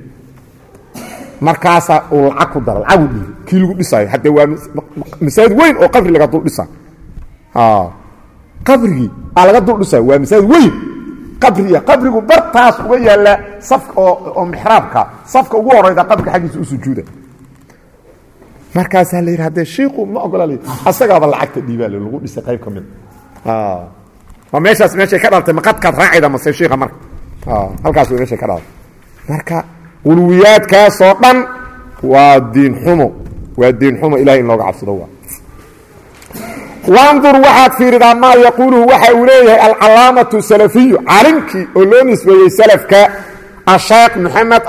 Markaasaa uu lacag ku dara lacagu dhiibi kii lagu dhisaayo haddee waa masaajid weyn oo qabri laga dul dhisa qabrigii aa laga dul dhisayo waa masaajid weyn. Qabriya qabrigu bartaas uga yaalla safka oo mixraabka safka ugu horayda qabriga xaggiisa u sujuuda. Markaasaa la yidhi haddee shiiku ma ogola la asagaaba lacagta dhiibaa lagu dhisay qayb ka mid. Waa meeshaas meeshay ka dhaltay maqadkaad raacayda mase shiika marka? Halkaas way meeshay ka dhaltay marka uluwiyaadkaasoo dhan waa diin xumo. Waa diin xumo ilahay in looga cabsado waa wandur waxaad fiiridaa maa yaquuluhu waxa uu leeyahay alcalaamatu salafiyu caalimkii oo loo nisbeeyey salafka asheekh maxamed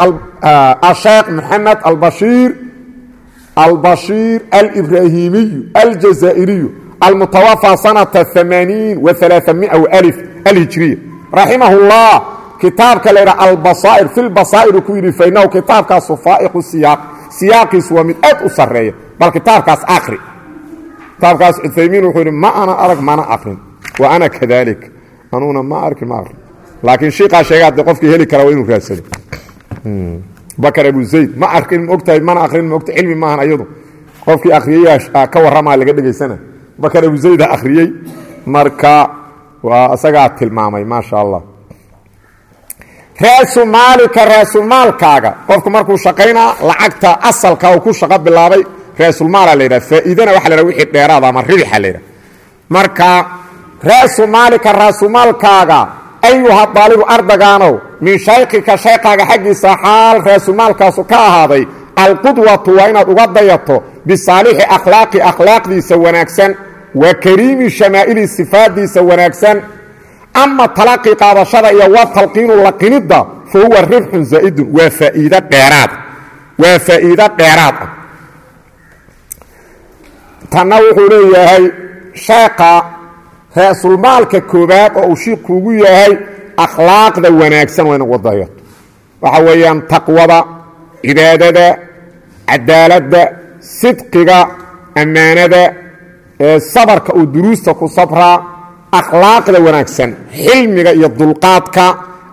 maxamed albashiir alibrahimiyu aljazaa'iriyu almutawafى sanata amaaniin waalaamia alif alhijriya. Raximah اllah kitaabka la ydhaha albasaa'ir fi lbasaa'ir ku yidhi fainahu kitaabkaasu faa'iqu siyaaq siyaaqiisu waa mid aad u sarreeya bal kitaabkaas akri kitaabkaas cuthaymiin wuxuu yidhi ma ana arag mana akrin wa ana kadalik. Anuguna ma arkin ma akrin laakiin shiikaa sheega haddee qofkii heli kara waa inuu raadsado. Bakar abu zayd ma arkin maogtahay mana akrin maogta cilmi maahan ayadu. Qofkii akhriyey ka warramaa laga dhegaysana. Bakar abu zayda akhriyey marka waa isagaa tilmaamay maasha allah raasu maalika raasumaalkaaga qofku markuu shaqaynaa lacagta asalka uu ku shaqo bilaabay raasulmaala la yidhaha faa'iidana waxa la yhaha wixii dheeraada ama ribixa la yidhaha. Marka raasu maalika raasumaalkaaga ayuha daalibu ardagaanow min shaykika shaykaaga xaggiisa xaal raasumaalkaasu ka ahaaday alqudwatu waa inaad uga dayato bisaalixi akhlaaqi akhlaaqdiisa wanaagsan wa kariimi shamaa'ili sifaadiisa wanaagsan. Ama talaqi qaadashada iyo wa talqiinu laqinidda fa huwa ribxun zaa'idun waa faa'iid dheeraad waa faa'iido dheeraad. ah tanna wuxuu leeyahay sheeqa raasulmaalka koobaad oo uu shiikuugu yahay akhlaaqda wanaagsan waa dayato waxa weeyaan taqwada cibaadada cadaaladda sidqiga ammaanada sabarka uu duruusta ku sabraa akhlaaqda wanaagsan xilmiga iyo dulqaadka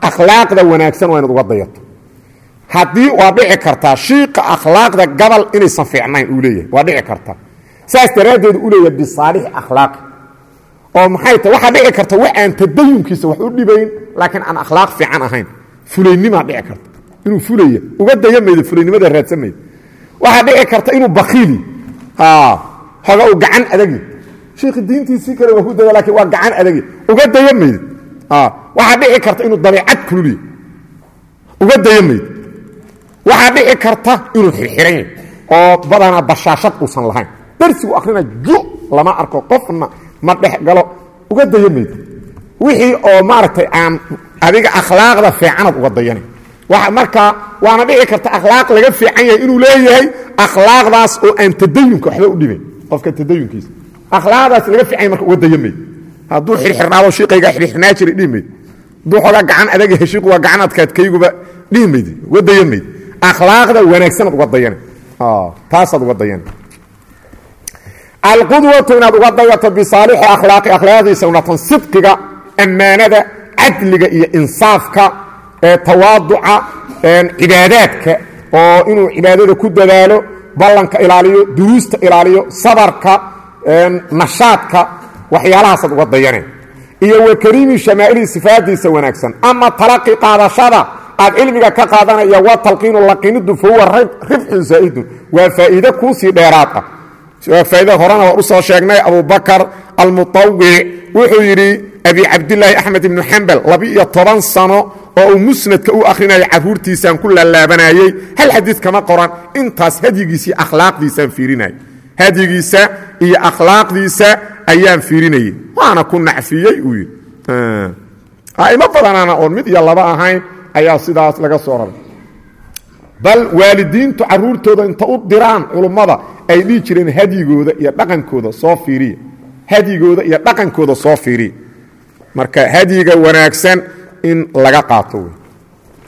akhlaaqda wanaagsan waa inaad uga dayato haddii waa dhici kartaa shiiqa akhlaaqda gabal inaysan fiicnayn uu leeyahay waa dhici kartaa saas daraaddeed u leeyahay bisaalixi akhlaaqi oo maxay tahay waxaa dhici karta wax aan tadayunkiisa wax u dhibayn laakiin aan akhlaaq fiican ahayn. Fulaynimaa dhici karta. Inuu fulaya uga daya maydo fulaynimada raadsan maydo waxaa dhici karta inuu bakiili hoga uu gacan adagi. Shiikhi diintiisii kale waa daya lakiin waa gacan adagi. Uga daya maydo waxaa dhici karta inuu dabeecad kululiya uga daya maydo waxaa dhici karta inuu xirxiran yahy oo badanaa bashaashad uusan lahayn darsigu akhrina ju lama arko qofna ma dhex uga daya wixii oo maaragtay aan adiga akhlaaqda fiicanaad uga dayana marka waana dhici karta akhlaaq laga fiican yahay inuu leeyahay akhlaaqdaas oo aan tadayunka waxba u dhibayn qofka tadayunkiisa. Akhlaaqdaas laga fiican marka uga daya hadduu xirxirnaado shiiqayga xirxirnaa jiray dhihi hadduu xoogaa gacan adag yahay shiiqu waa gacan adkaadkayguba dhihi uga daya akhlaaqda wanaagsanaad uga dayana taasaad uga dayana alqudwatu inaad uga dayato bisaalixi akhlaaqi akhlaaqdiisa unatan sidqiga ammaanada cadliga iyo insaafka tawaaduca cibaadaadka oo inuu cibaadada ku dadaalo ballanka ilaaliyo duruusta ilaaliyo sabarka nashaadka waxyaalahaasaad uga dayaneen iyo wa kariimi shamaa'ilihi sifaadiisa wanaagsan ama talaqi qaadashada aad cilmiga ka qaadanaya wa talqiinu laqinidu fa huwa rifcun zaa'idun waa faa'iide kuusii dheeraad ah waa faa'iida horena waa u soo sheegnay abubakar almutawic wuxuu yidhi abi cabdilaahi axmed ibnu xambal laba-iyo toban sano oo uu musnadka u akhrinaya carruurtiisaan ku laalaabanayey hal xadiid kama qoran intaas hadyigiisii akhlaaqdiisaan fiirinayay. Hadyigiisa iyo akhlaaqdiisa ayaan fiirinayey waana ku nacfiyey uu yidhi. A'imo badanaana oon mid iyo laba ahayn ayaa sidaas laga soo raray bal waalidiintu carruurtooda inta u diraan culummada ay dhihi jireen hadyigooda iyo dhaqankooda soo fiiriya hadyigooda iyo dhaqankooda soo fiiriya marka hadyiga wanaagsan in laga qaato wey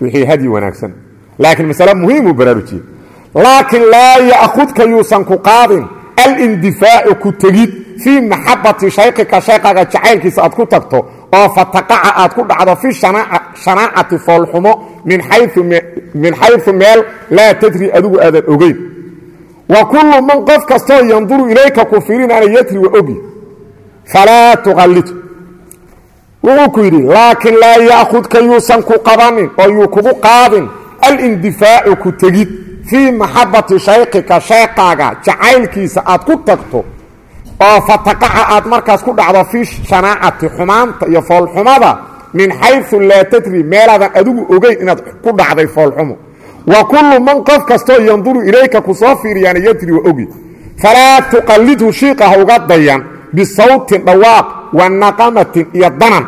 wixii hadyi wanaagsan. Laakiin masale muhiimuu baraarujiyey laakiin laa ya'khudka yuusan ku qaadin alindifaacu ku tegid fii maxabati shaykika shayqaga jacaylkiisa aad ku tagto oo aad ku dhacdo fi shanaacati foolxumo min xayu meel laa tadri adigu aadan ogeyn. Wa kullu man qof kastoo yanduru ilayka ku fiirinaana yadri wa ogi falaa tuqallid. Wuxuu ku yidhi laakiin laa ya'khudka yuusan ku qabanin oo yuu kugu qaadin alindifaacu ku tegid fii maxabati shaykika shayqaaga jacaylkiisa aad ku tagto oo fataqaca aad markaas ku dhacdo fii shanaacati xumaanta iyo foolxumada min xayu laa tadri meelaadan adigu ogeyn inaad ku dhacday foolxumo wa kullu man qof kastoo yanduru ilayka ku soo fiiriyaana yadri wa ogi. Falaa tuqallidhu shiiqa ha uga dayan bisawtin dhawaaq wa naqamatin iyo danan.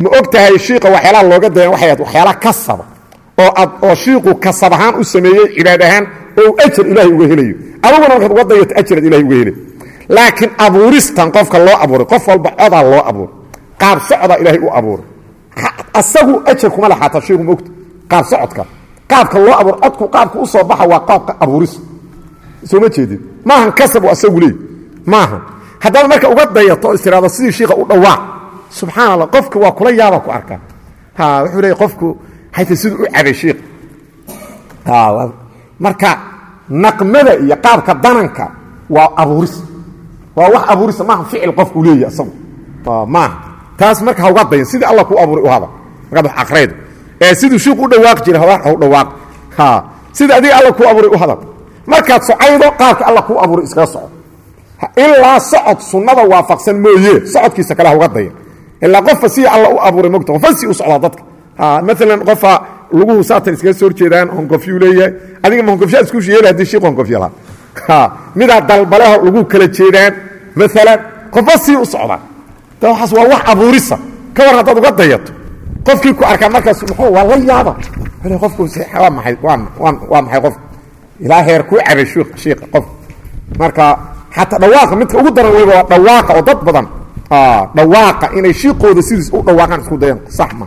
Ma og tahay shiiqa waxyaalaha looga dayan waxay waxyaala kasaba oo ad oo shiiqu kasab ahaan u sameeyey cibaad ahaan oo ajar ilaahay uga helayo. Adiguna markaad uga dayato ajaraad ilahay uga helay laakiin abuuristan qofka loo abuuray qof walba codaa loo abuuray. Qaab socdaa ilaahay u abuuray. Asagu ajar kuma laxaata shiiku maogta qaab socodka. Qaabka loo abuur codku qaabka u baxa waa qaabka abuuris. Soo ma jeedid maahan kasab asagu leey. Maaha haddaad marka uga dayato istiraado sidii shiika u dhawaaq subxaana allah qofka waa kula yaaba ku arkaa ha wuxuu leey qofku hayta siduu u cabay shiika marka naqmada iyo qaabka dananka waa abuuris waa wax abuurisa maaha ficil qofku leeyahy asagu. Maaha. Taas marka hauga dayan sidii alla ku abuuray u hada. Markaad akraydo ee siduu shiiku u dhawaaqi jiray hau dhawaaq. Sidii adiga alla kuu abuuray u hadal markaad socaydo qaabka alla kuu abuuray iskaga soco. Ilaa socod sunnada waafaqsan mooye socodkiisa kale hauga dayan ilaa qofka sidii alla u abuuray mogta qofasi u socdaa dadka. Maalan qofa luguhu saatan iskaga soo horjeedaan honkofyuu leeyahay. Adiga ma honkofyaa isku yeela haddii shiiku honkofya lahaa midaa dalbaleho lagu kala jeedaan maalan qofba sii u socdaa da waxaas waa wax abuurisa. Ka war haddaad uga dayato. Qofkii ku arkaa markaas muxuu waa la yaaba qofku waa maay waa maxay qof? Ilaa heer kuu cabay shiika qof. Marka xataa dhawaaqa midka ugu daran weyba waa dhawaaqa oo dad badan. Dhawaaqa inay shiiqooda sidiis u dhawaaqaan isku dayaan sax ma.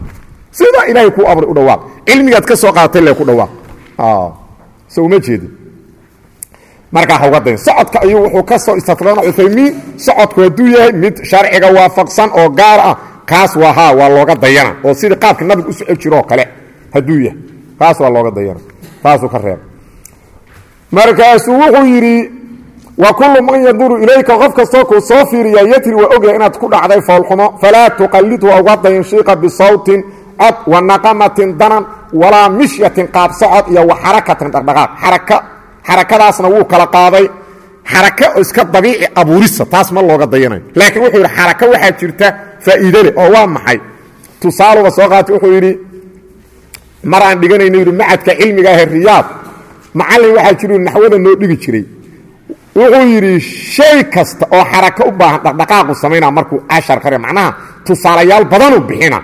Sidaa ilaahay kuu aburay u dhawaaq. Cilmigaad ka soo qaadatay le ku dhawaaq. So uma jeedin markaa hauga dayn socodka ayuu wuxuu ka soo istatloona cuthaymiin socodku hadduu yahay mid sharciga waafaqsan oo gaar ah kaas waa haa waa looga dayana. Oo sidii qaabka nabiga u socon jiroo kale hadduu yahay kaas waa looga dayana. Taasuu ka reeba markaasuu wuxuu yidhi wa kullu man yanduru ilayka qof kastoo kuu soo fiiriya yatri waa ogyahay inaad ku dhacday foolxumo falaa tuqallidhu uga dayin shiiqa bisawtin cod wa naqamatin danan walaa mishyatin qaab socod iyo wa xarakatin dhaqdhaqaaq. Xaraka xarakadaasna wuu kala qaaday. Xaraka iska dabiici abuurisa taas ma looga dayanayo laakiin wuxuu yidhi xaraka waxaa jirta faa'iide leh oo waa maxay? Tusaaluba soo qaatay wuxuu yidhi mar aan dhiganayno yidhi macadka cilmiga ahe riyaad macallin waxaa jiru naxwada noo dhigi jiray. Wuxuu yidhi shay kasta oo xaraka u baahan dhaqdhaqaaqu samaynaa markuu ashar kare macnaha tusaalayaal badanu bixina.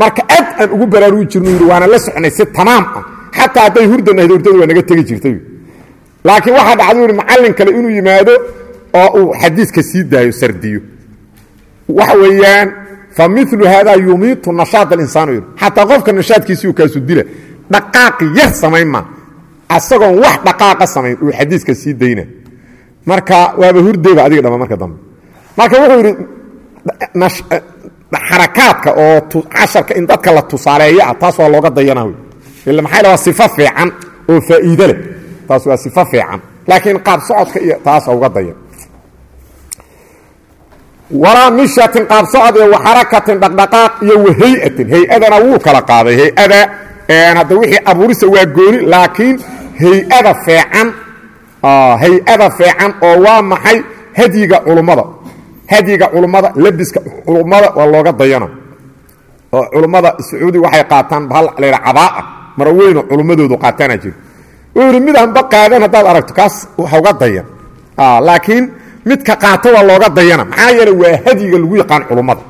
Marka aad aan ugu baraarugi jirno yidhi waana la socnay si tamaam ah. Xataa hadday hurdan ahayd hurdada waa naga tegi jirtay laakiin waxaa dhacda yidhi macallin kale inuu yimaado oo uu xadiiska sii daayo sardiyo. Waxa weeyaan fa milu haadaa yumiitu nashaad alinsaanu yidhi. Xataa qofka nashaadkiisiu kaasu dila dhaqaaqi yar samayn ma asagoon wax dhaqaaqa samayn uu xadiiska sii dayna. Marka waaba hurdeyba adiga dhama marka dambe. Marka wuxuu yidhi xarakaadka oo casharka in dadka la tusaaleeyo ah taas waa looga dayana ila maxay waa sifo fiican oo faa'iide leh taas waa sifo fiican. Laakiin qaab socodka iyo taas waa uga dayan. Walaa mishatin qaabsocod iyo waxarakatin dhaqdhaqaaq iyo wahay-atin hay'adana wuu kala qaaday. Hay'ada hadda wixii abuurisa waa gooni laakiin hay'ada feecan hay'ada feecan oo waa maxay? Hadyiga culummada hadyiga culummada labiska culummada waa looga dayana. Culummada sacuudi waxay qaataan bahal layha cabaa'a mara weyno culummadoodu qaataana jiro wuu yidhi qaadan haddaad aragto kaas hauga dayan. Laakiin midka qaato waa looga dayana. Maxaa yeele waa hadyiga lagu yaqaan culummada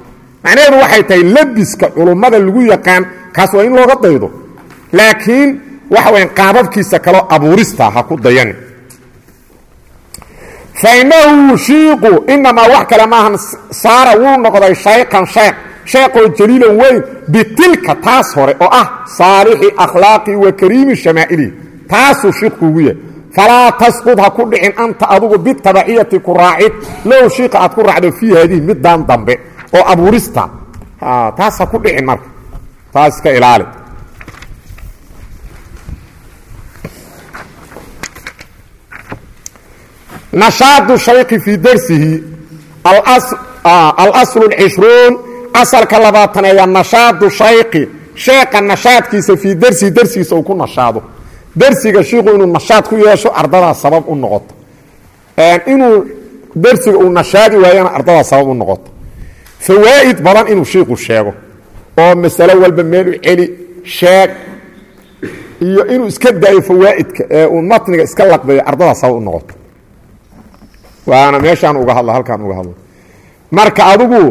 macnaheedu waxay tahay labiska culummada lagu yaqaan kaas waa in looga daydo. Laakiin waxa weya qaababkiisa kaloo abuurista ha ku dayani fainahu shiiqu inamaa wax kale maahan saara wuu noqday shayqan shayq sheeqoo jaliilan weyn bitilka taas hore oo ah saalixi akhlaaqi wa kariimi shamaa'ilihi taasuu shiiqkuugu yahay falaa tasqud ha ku dhicin anta adugu bitabaciyati ku raacid. Low shiiqa aad ku raacdo fii haadihi middan dambe oo abuurista. Taas ha ku dhicin marka. Taas iska ilaali. Nashaadu shayki fii darsihi alaslu اcishruun asalka labaataneeya nashaadu shayki sheeqa nashaadkiisa fii darsihi darsigiisa uu ku nashaado darsiga shiiku inuu nashaad ku yeesho ardadaa sabab u noqoto inuu darsiga uu nashaadi waayana ardadaa sabab u noqoto fawaa'id badan inuu shiiku sheego oo masalo walba meel u celi sheeg iyo inuu iska daayo fawaa'idka ee uu matniga iska laqbeeyo ardadaa sabab u noqoto waana meeshaan uga hadla halkaan uga hadla marka adigu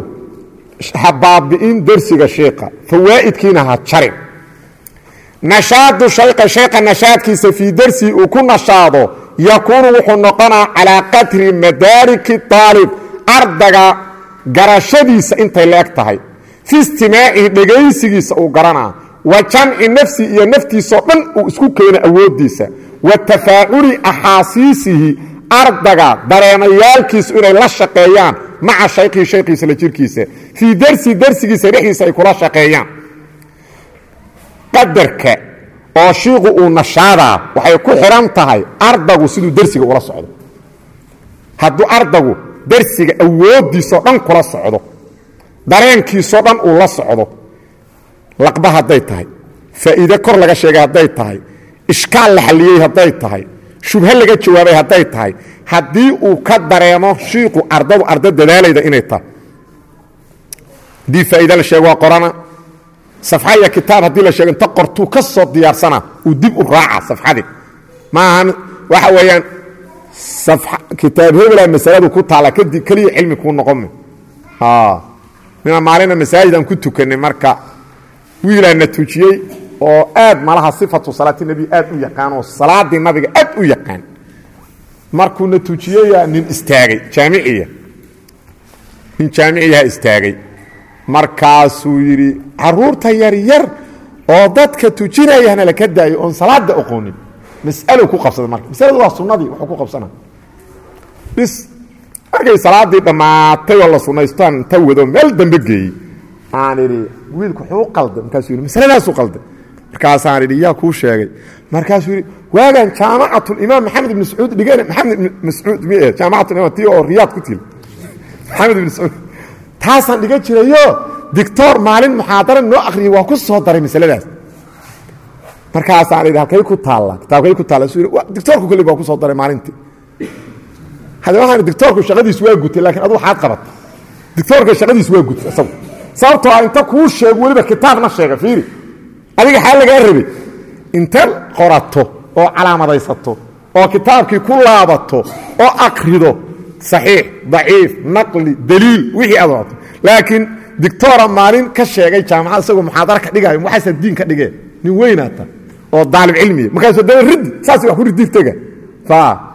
ha baabi'in dersiga sheika fawaa'idkiina ha jarin nashaadu shayqa shayqa nashaadkiisa fii dersihi uu ku nashaado yakuunu wuxuu noqonaa calaa qadri madaariki aalib ardaga garashadiisa intay la eg tahay fi istimaacihi dhegaysigiisa uu garanaa wa jamci nafsi iyo naftiisao dhan uu isku keeno awooddiisa wa tafaaculi axaasiisihi ardaga dareemayaalkiisu inay la shaqeeyaan maca shaykihi shaykiisa la jirkiisa fii dersi dersigiisa dhexdiisa ay kula shaqeeyaan qadarka oo shiiqu uu nashaadaa waxay ku xidhan tahay ardagu siduu dersiga ula socdo. Hadduu ardagu dersiga awooddiisao dhan kula socdo dareenkiisoo dhan uu la socdo laqba hadday tahay faa'iide kor laga sheegay hadday tahay ishkaal la xalliyey hadday tahay shubhe laga jawaabay hadday tahay haddii uu ka dareemo shiiqu ardadu arda dadaalayda inay tahay. Haddii faa'iide la sheego waa qorana safxa iyo kitaab haddii la sheego inta qortuu ka soo diyaarsana uu dib u raaca safxadii. Maahan waxa weeyaan kitaab hebelaa masaladu ku taalla kadib keliya cilmi kuu noqome mina maalina masaajidaan ku tukanay marka wiilaa na tujiyey oo aad malaha sifatu salaati nebi aad u yaqaan oo salaadii nabiga aad u yaqaan. Markuuna tujiyeya nin istaagay jaamiciya. Nin jaamiciyaha istaagay markaasuu yidhi carruurta yaryar oo dadka tujinayana laka daayo oon salaada oqoonin mas'alo ku qabsada marka. Masaladu waa sunnadii wuxuu ku qabsana bis markay salaadii dhammaatay oo la sunnaystaan inta wado meel dambe geeyey. Aan idhi wiilku wuxuu u qalday markaasuu yidhi masaladaasu qalday markaasaan idhi yaa kuu sheegay. Markaasuu yidhi waagaan jaamacatulimaam maxamed ibn sacuud dhigana maxamed ibn mascuud mi eh jaamacatulimaam tii oo riyaad ku til maxamed ibn sacuud taasaan dhiga jirayo dictor maalin muxaadara noo akhriyay waa ku soo daray masaladaas. Markaasaan idhi halkay ku taalla kitaabkay ku taalla suu dictorku kollig waa ku soo daray maalintii. Hade waxaan dictorku shaqadiis waa gutay laakiin adu waxaad qabata dictorka shaqadiis waa gutay isagu. Sababtoo ah inta kuu sheego weliba kitaabna sheega fiiri. Adiga xaa lagaa rabay. Inta qorato oo calaamadaysato oo kitaabkii ku laabato oo akrido saxiix daciif naqli daliil wixii aad wato laakiin dictora maalin ka sheegay jaamacad isagoo muxaadaro ka dhigaayo waxaasa diin ka dhigeen nin weynaata oo daalib cilmiya markaasuu daba riddi saas wax ku ridiirtega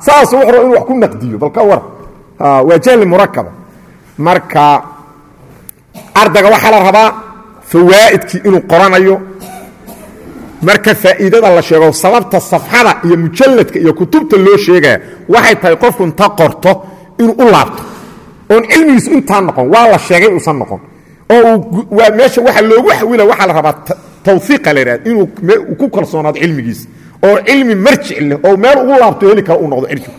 saasuu wuxuu inu wax ku naqdiyo bal ka war waa jahli murakaba marka ardaga waxaa la rabaa fawaa'idkii inuu qoranayo marka faa'iidada la sheego sababta safxada iyo mujalladka iyo kutubta loo sheegaya waxay tahay qofku inta qorto inuu u laabto. Oon cilmigiisu intaa noqon waa la sheegay uusan noqon. Oo waa meesha waxa loogu xawila waxaa la rabaa tawhiiqa la yidhahda inuu ku kalsoonaado cilmigiisa oo cilmi marjic leh oo meel ugu laabto heli kara uu noqdo cirjigu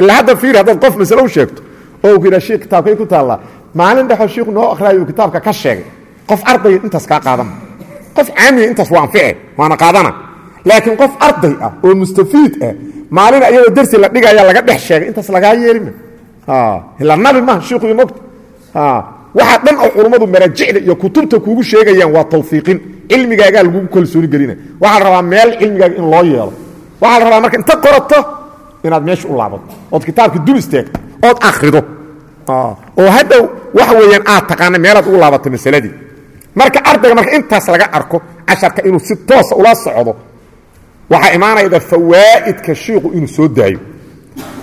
ilaa hadda fiiri haddaad qof masale u sheegto oo ku yidhaha sheekh kitaabkay ku taallaa. Maalin dhexoo shiiku noo akhraayo kitaabka ka sheegay. Qof ardaya intaas kaa qaadama qof caamiya intaas waa anfice waana qaadana. Laakiin qof arday ah oo mustafiid ah maalin iyadoo dersi la dhigaya laga dhex sheegay intaas lagaa yeelima ila nabi maaha shiiku iyo mogta waxaa dhan oo culummadu maraajicda iyo kutubta kuugu sheegayaan waa tawfiiqin. Cilmigaagaa lagugu kalsooni gelina waxaa la rabaa meel cilmigaaga in loo yeelo. Waxaa la rabaa marka inta qorato inaad meesha u laabato ood kitaabka dul istaagto ood akhrido. Oo hadhow waxa weeyaan aad taqaana meelaad ugu laabato masaladii. Marka ardayga marka intaas laga arko casharka inuu si toosa ula socdo waxaa imaanayda fawaa'idka shiiku inuu soo daayo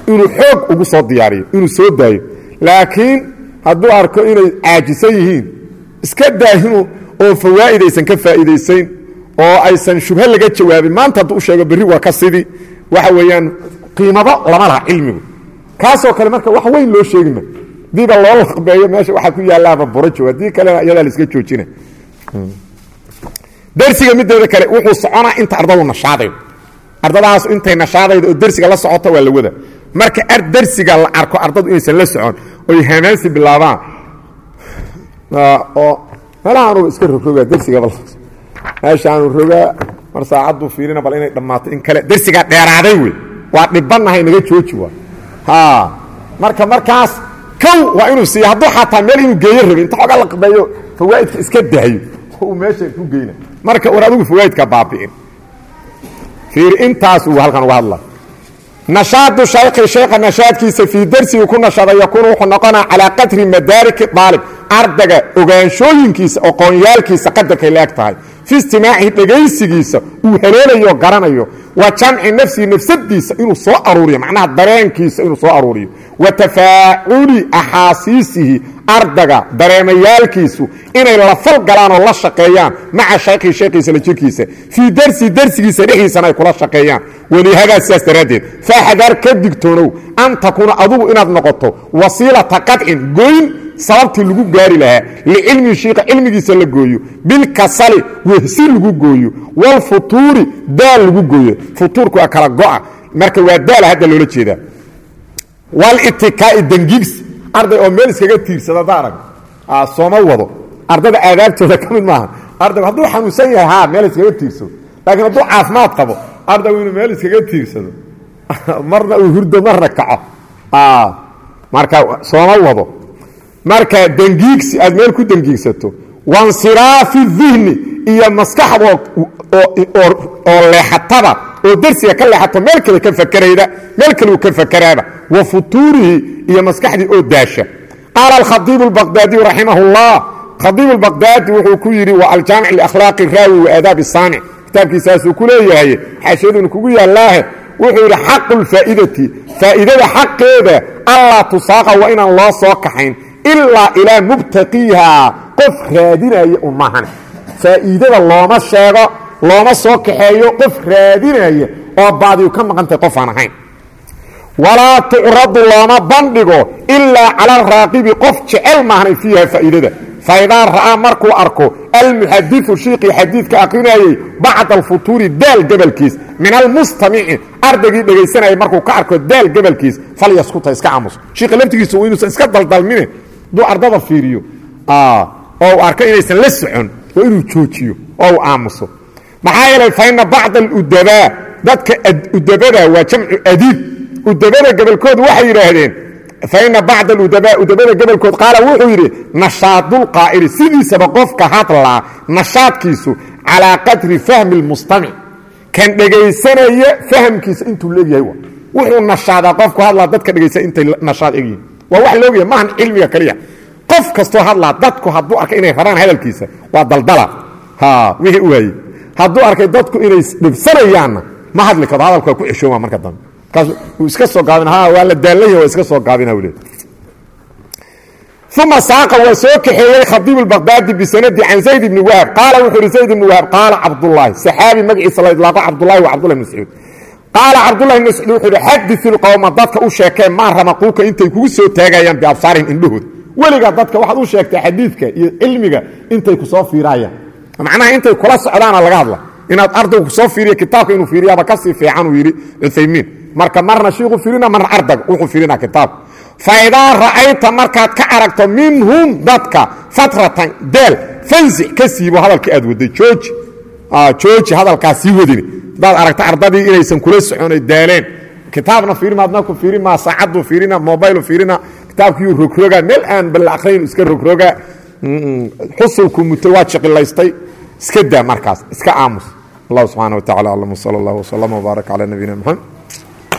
inuu xoog ugu soo diyaariyo inuu soo daayo. Laakiin hadduu arko inay caajisan yihiin iska daahinu oo fawaa'id aysan ka faa'iidaysayn oo aysan shubho laga jawaabin maanta hadduu u sheego berri waa ka sidii waxa weeyaan qiimado lama laha cilmigu. Kaasoo kale marka wax weyn loo sheegima hadiiba loo laqbeeyo meesha waxaa ku yaalaaba burajo haddii kalena iyadaa la iska joojina dersiga mideeda kale wuxuu soconaa inta ardadu nashaadaydo ardadaas intay nashaadaydo oo dersiga la socota waa la wada marka dersiga la arko ardadu inaysan la socon oy hamaansi bilaabaan. Oo meelahaanu iska rogrogaa dersigaba meeshaanu rogaa mar saacaddu fiirina bal inay dhammaato in kale. Dersigaa dheeraaday wey. Waa dhibanahay naga jooji waa. Marka markaas kow waa inuu siiya hadduu xataa meel inuu geeyo rabi inta xoogaa la qabeeyo fawaa'idka iska daayo uu meesha ku geyna marka war adigu fawaa'idka baabi'in. Fiir intaas uu halkan uga hadla nashaadu shayki shayka nashaadkiisa fii darsigii ku nashada yakuunu wuxuu noqonaa calaa qadri madaariki daalib ardaga ogaanshooyinkiisa oqoonyaalkiisa qadarkay la eg tahay fi istimaacihi dhegaysigiisa uu haleelayo garanayo wa jamci nafsihi nafsadiisa inuu soo aruuriyo macnaha dareenkiisa inuu soo aruuriyo wa tafaaculi axaasiisihi ardaga dareemayaalkiisu inay la fal galaan oo la shaqeeyaan maca shaykhihi shaykhiisa la jirkiisa fii darsi darsigiisa dhexdiisana ay kula shaqeeyaan walihadaa sidaas daraaddeed faaxadaar ka digtoonow an takuuna adugu inaad noqoto wasiilata qadcin goyn sababtii lagu gaari lahaa licilmi shiika cilmigiisa la gooyo bilkasali wehsi lagu gooyo walfutuuri daal lagu gooyo futuurku waa kala go'a marka waa daala hadda loola jeedaa walitikaai dangiigsi arday oo meel iskaga tiirsada da arag sooma wado. Ardada aadaabtooda ka mid maaha. Ardaygu hadduu xanuunsan yahay ha meel iskaga tiirsado. Laakiin hadduu caafimaad qabo ardaygu inuu meel iskaga tiirsado. Marna uu hurdo marna kaco. Marka sooma wado. Marka dangiigsi aad meel ku dangiigsato wansiraafi dihni iyo maskaxda oo leexatada oo dersiga ka leexato meel kale ka fakerayda meel kale uu ka fakeraaba wa futuurihi iyo maskaxdii oo daasha. Qaala alkhadiibu albaqdaadiyu raximah اllah khadiib albaqdaadi wuxuu ku yidhi wa aljaamic liakhlaaqi raawi wa aadaabi saamic kitaabkiisaasuu ku leeyahay xaashiyaduna kugu yaallaahe wuxuu yidhi xaqu lfaa'idati faa'idada xaqeeda allaa tusaaqa waa inaan loo soo kaxayn ilaa ilaa mubtaqiiha qof raadinaya un maahane faa'iidada looma sheego looma soo kaxeeyo qof raadinaya oo baadiyu ka maqantay qof aan ahayn. Walaa tucradu looma bandhigo ilaa cala araaqibi qof jecel maahanay fiiha faa'iidada. Faidaa ra'aa markuu arko almuxadiu shiiqii xadiidka aqrinayey bacda alfutuuri daal gebalkiis min almustamici ardaygii dhegaysanayay markuu ka arko daal gebalkiis falyaskuta iska aamuso shiika laftigiisu inuusan iska daldalmine hadduu ardada fiiriyo. Oo uu arko inaysan la socon waa inuu joojiyo oo aamuso. Maxaa yeelay faina bacda aludabaa dadka udabada waa jamcu adiib. Udabada gebolkoodu waxay yidhaahdeen faina bacd udabaa udabada gebolkood qaala wuxuu yidhi nashaadulqaa'ili sidiisaba qofka hadlaa nashaadkiisu calaa qadri fahmi lmustamic kan dhegaysanaya fahmkiisa intuu leegyahay wuxuu nashaadaa qofku hadlaa dadka dhegaysa intay nashaad egyihin waa wax loogaya maahan cilmiga kaliya. Qof kastoo hadlaa dadku hadduu arkay inay rabaan hadalkiisa waa daldala. Wixii u waayey. Hadduu arkay dadku inay dhibsanayaanna ma hadli karo hadalku waa ku ceshooma marka dambe markaas uu iska soo gaabin waa la daalanya waa iska soo gaabina le uma saaqa waa soo kaxeeyey khadiib اbaqdaadi bisanadi can zayd ibni wahab. Qaala wuxuu ihi zayd ibni wahab qaala cabdulaahi saxaabi magaciisa la idlaaqo cabdulahi wa cabdullah bn mascuud qaala cabdulahi bn mascuud wuxuu ihi xadiثu اlqowma dadka u sheekeen maa ramaquuka intay kugu soo taagayaan biabsaarihim indhahooda weligaa dadka waxaad u sheegtay xadiidka iyo cilmiga intay ku fiiraayaan macnaha intay kula socdaana laga hadla inaad ardaygu ku soo fiiriya kitaabka inuu fiiriyaaba ka sii fiican uu yidhi cuthaymiin marka marna shiiku fiirina marna ardag wuxuu fiirina kitaabka faidaa ra'ayta markaad ka aragto minhum dadka fatratan deel fansic ka siibo hadalkii aad waday jooji hadalkaas sii wadini hadaad aragta ardadii inaysan kula soconay daaleen. Kitaabna fiirima adnaku fiirima saacaddu fiirina mobilu fiirina kitaabkiiu rogroga meel aan balla iska rogroga xusulku muto waa jiqilaystay iska daa markaas iska aamus. Allah subxaana wa tacala aclam wsala allah wslama wbaarak cala nabiyina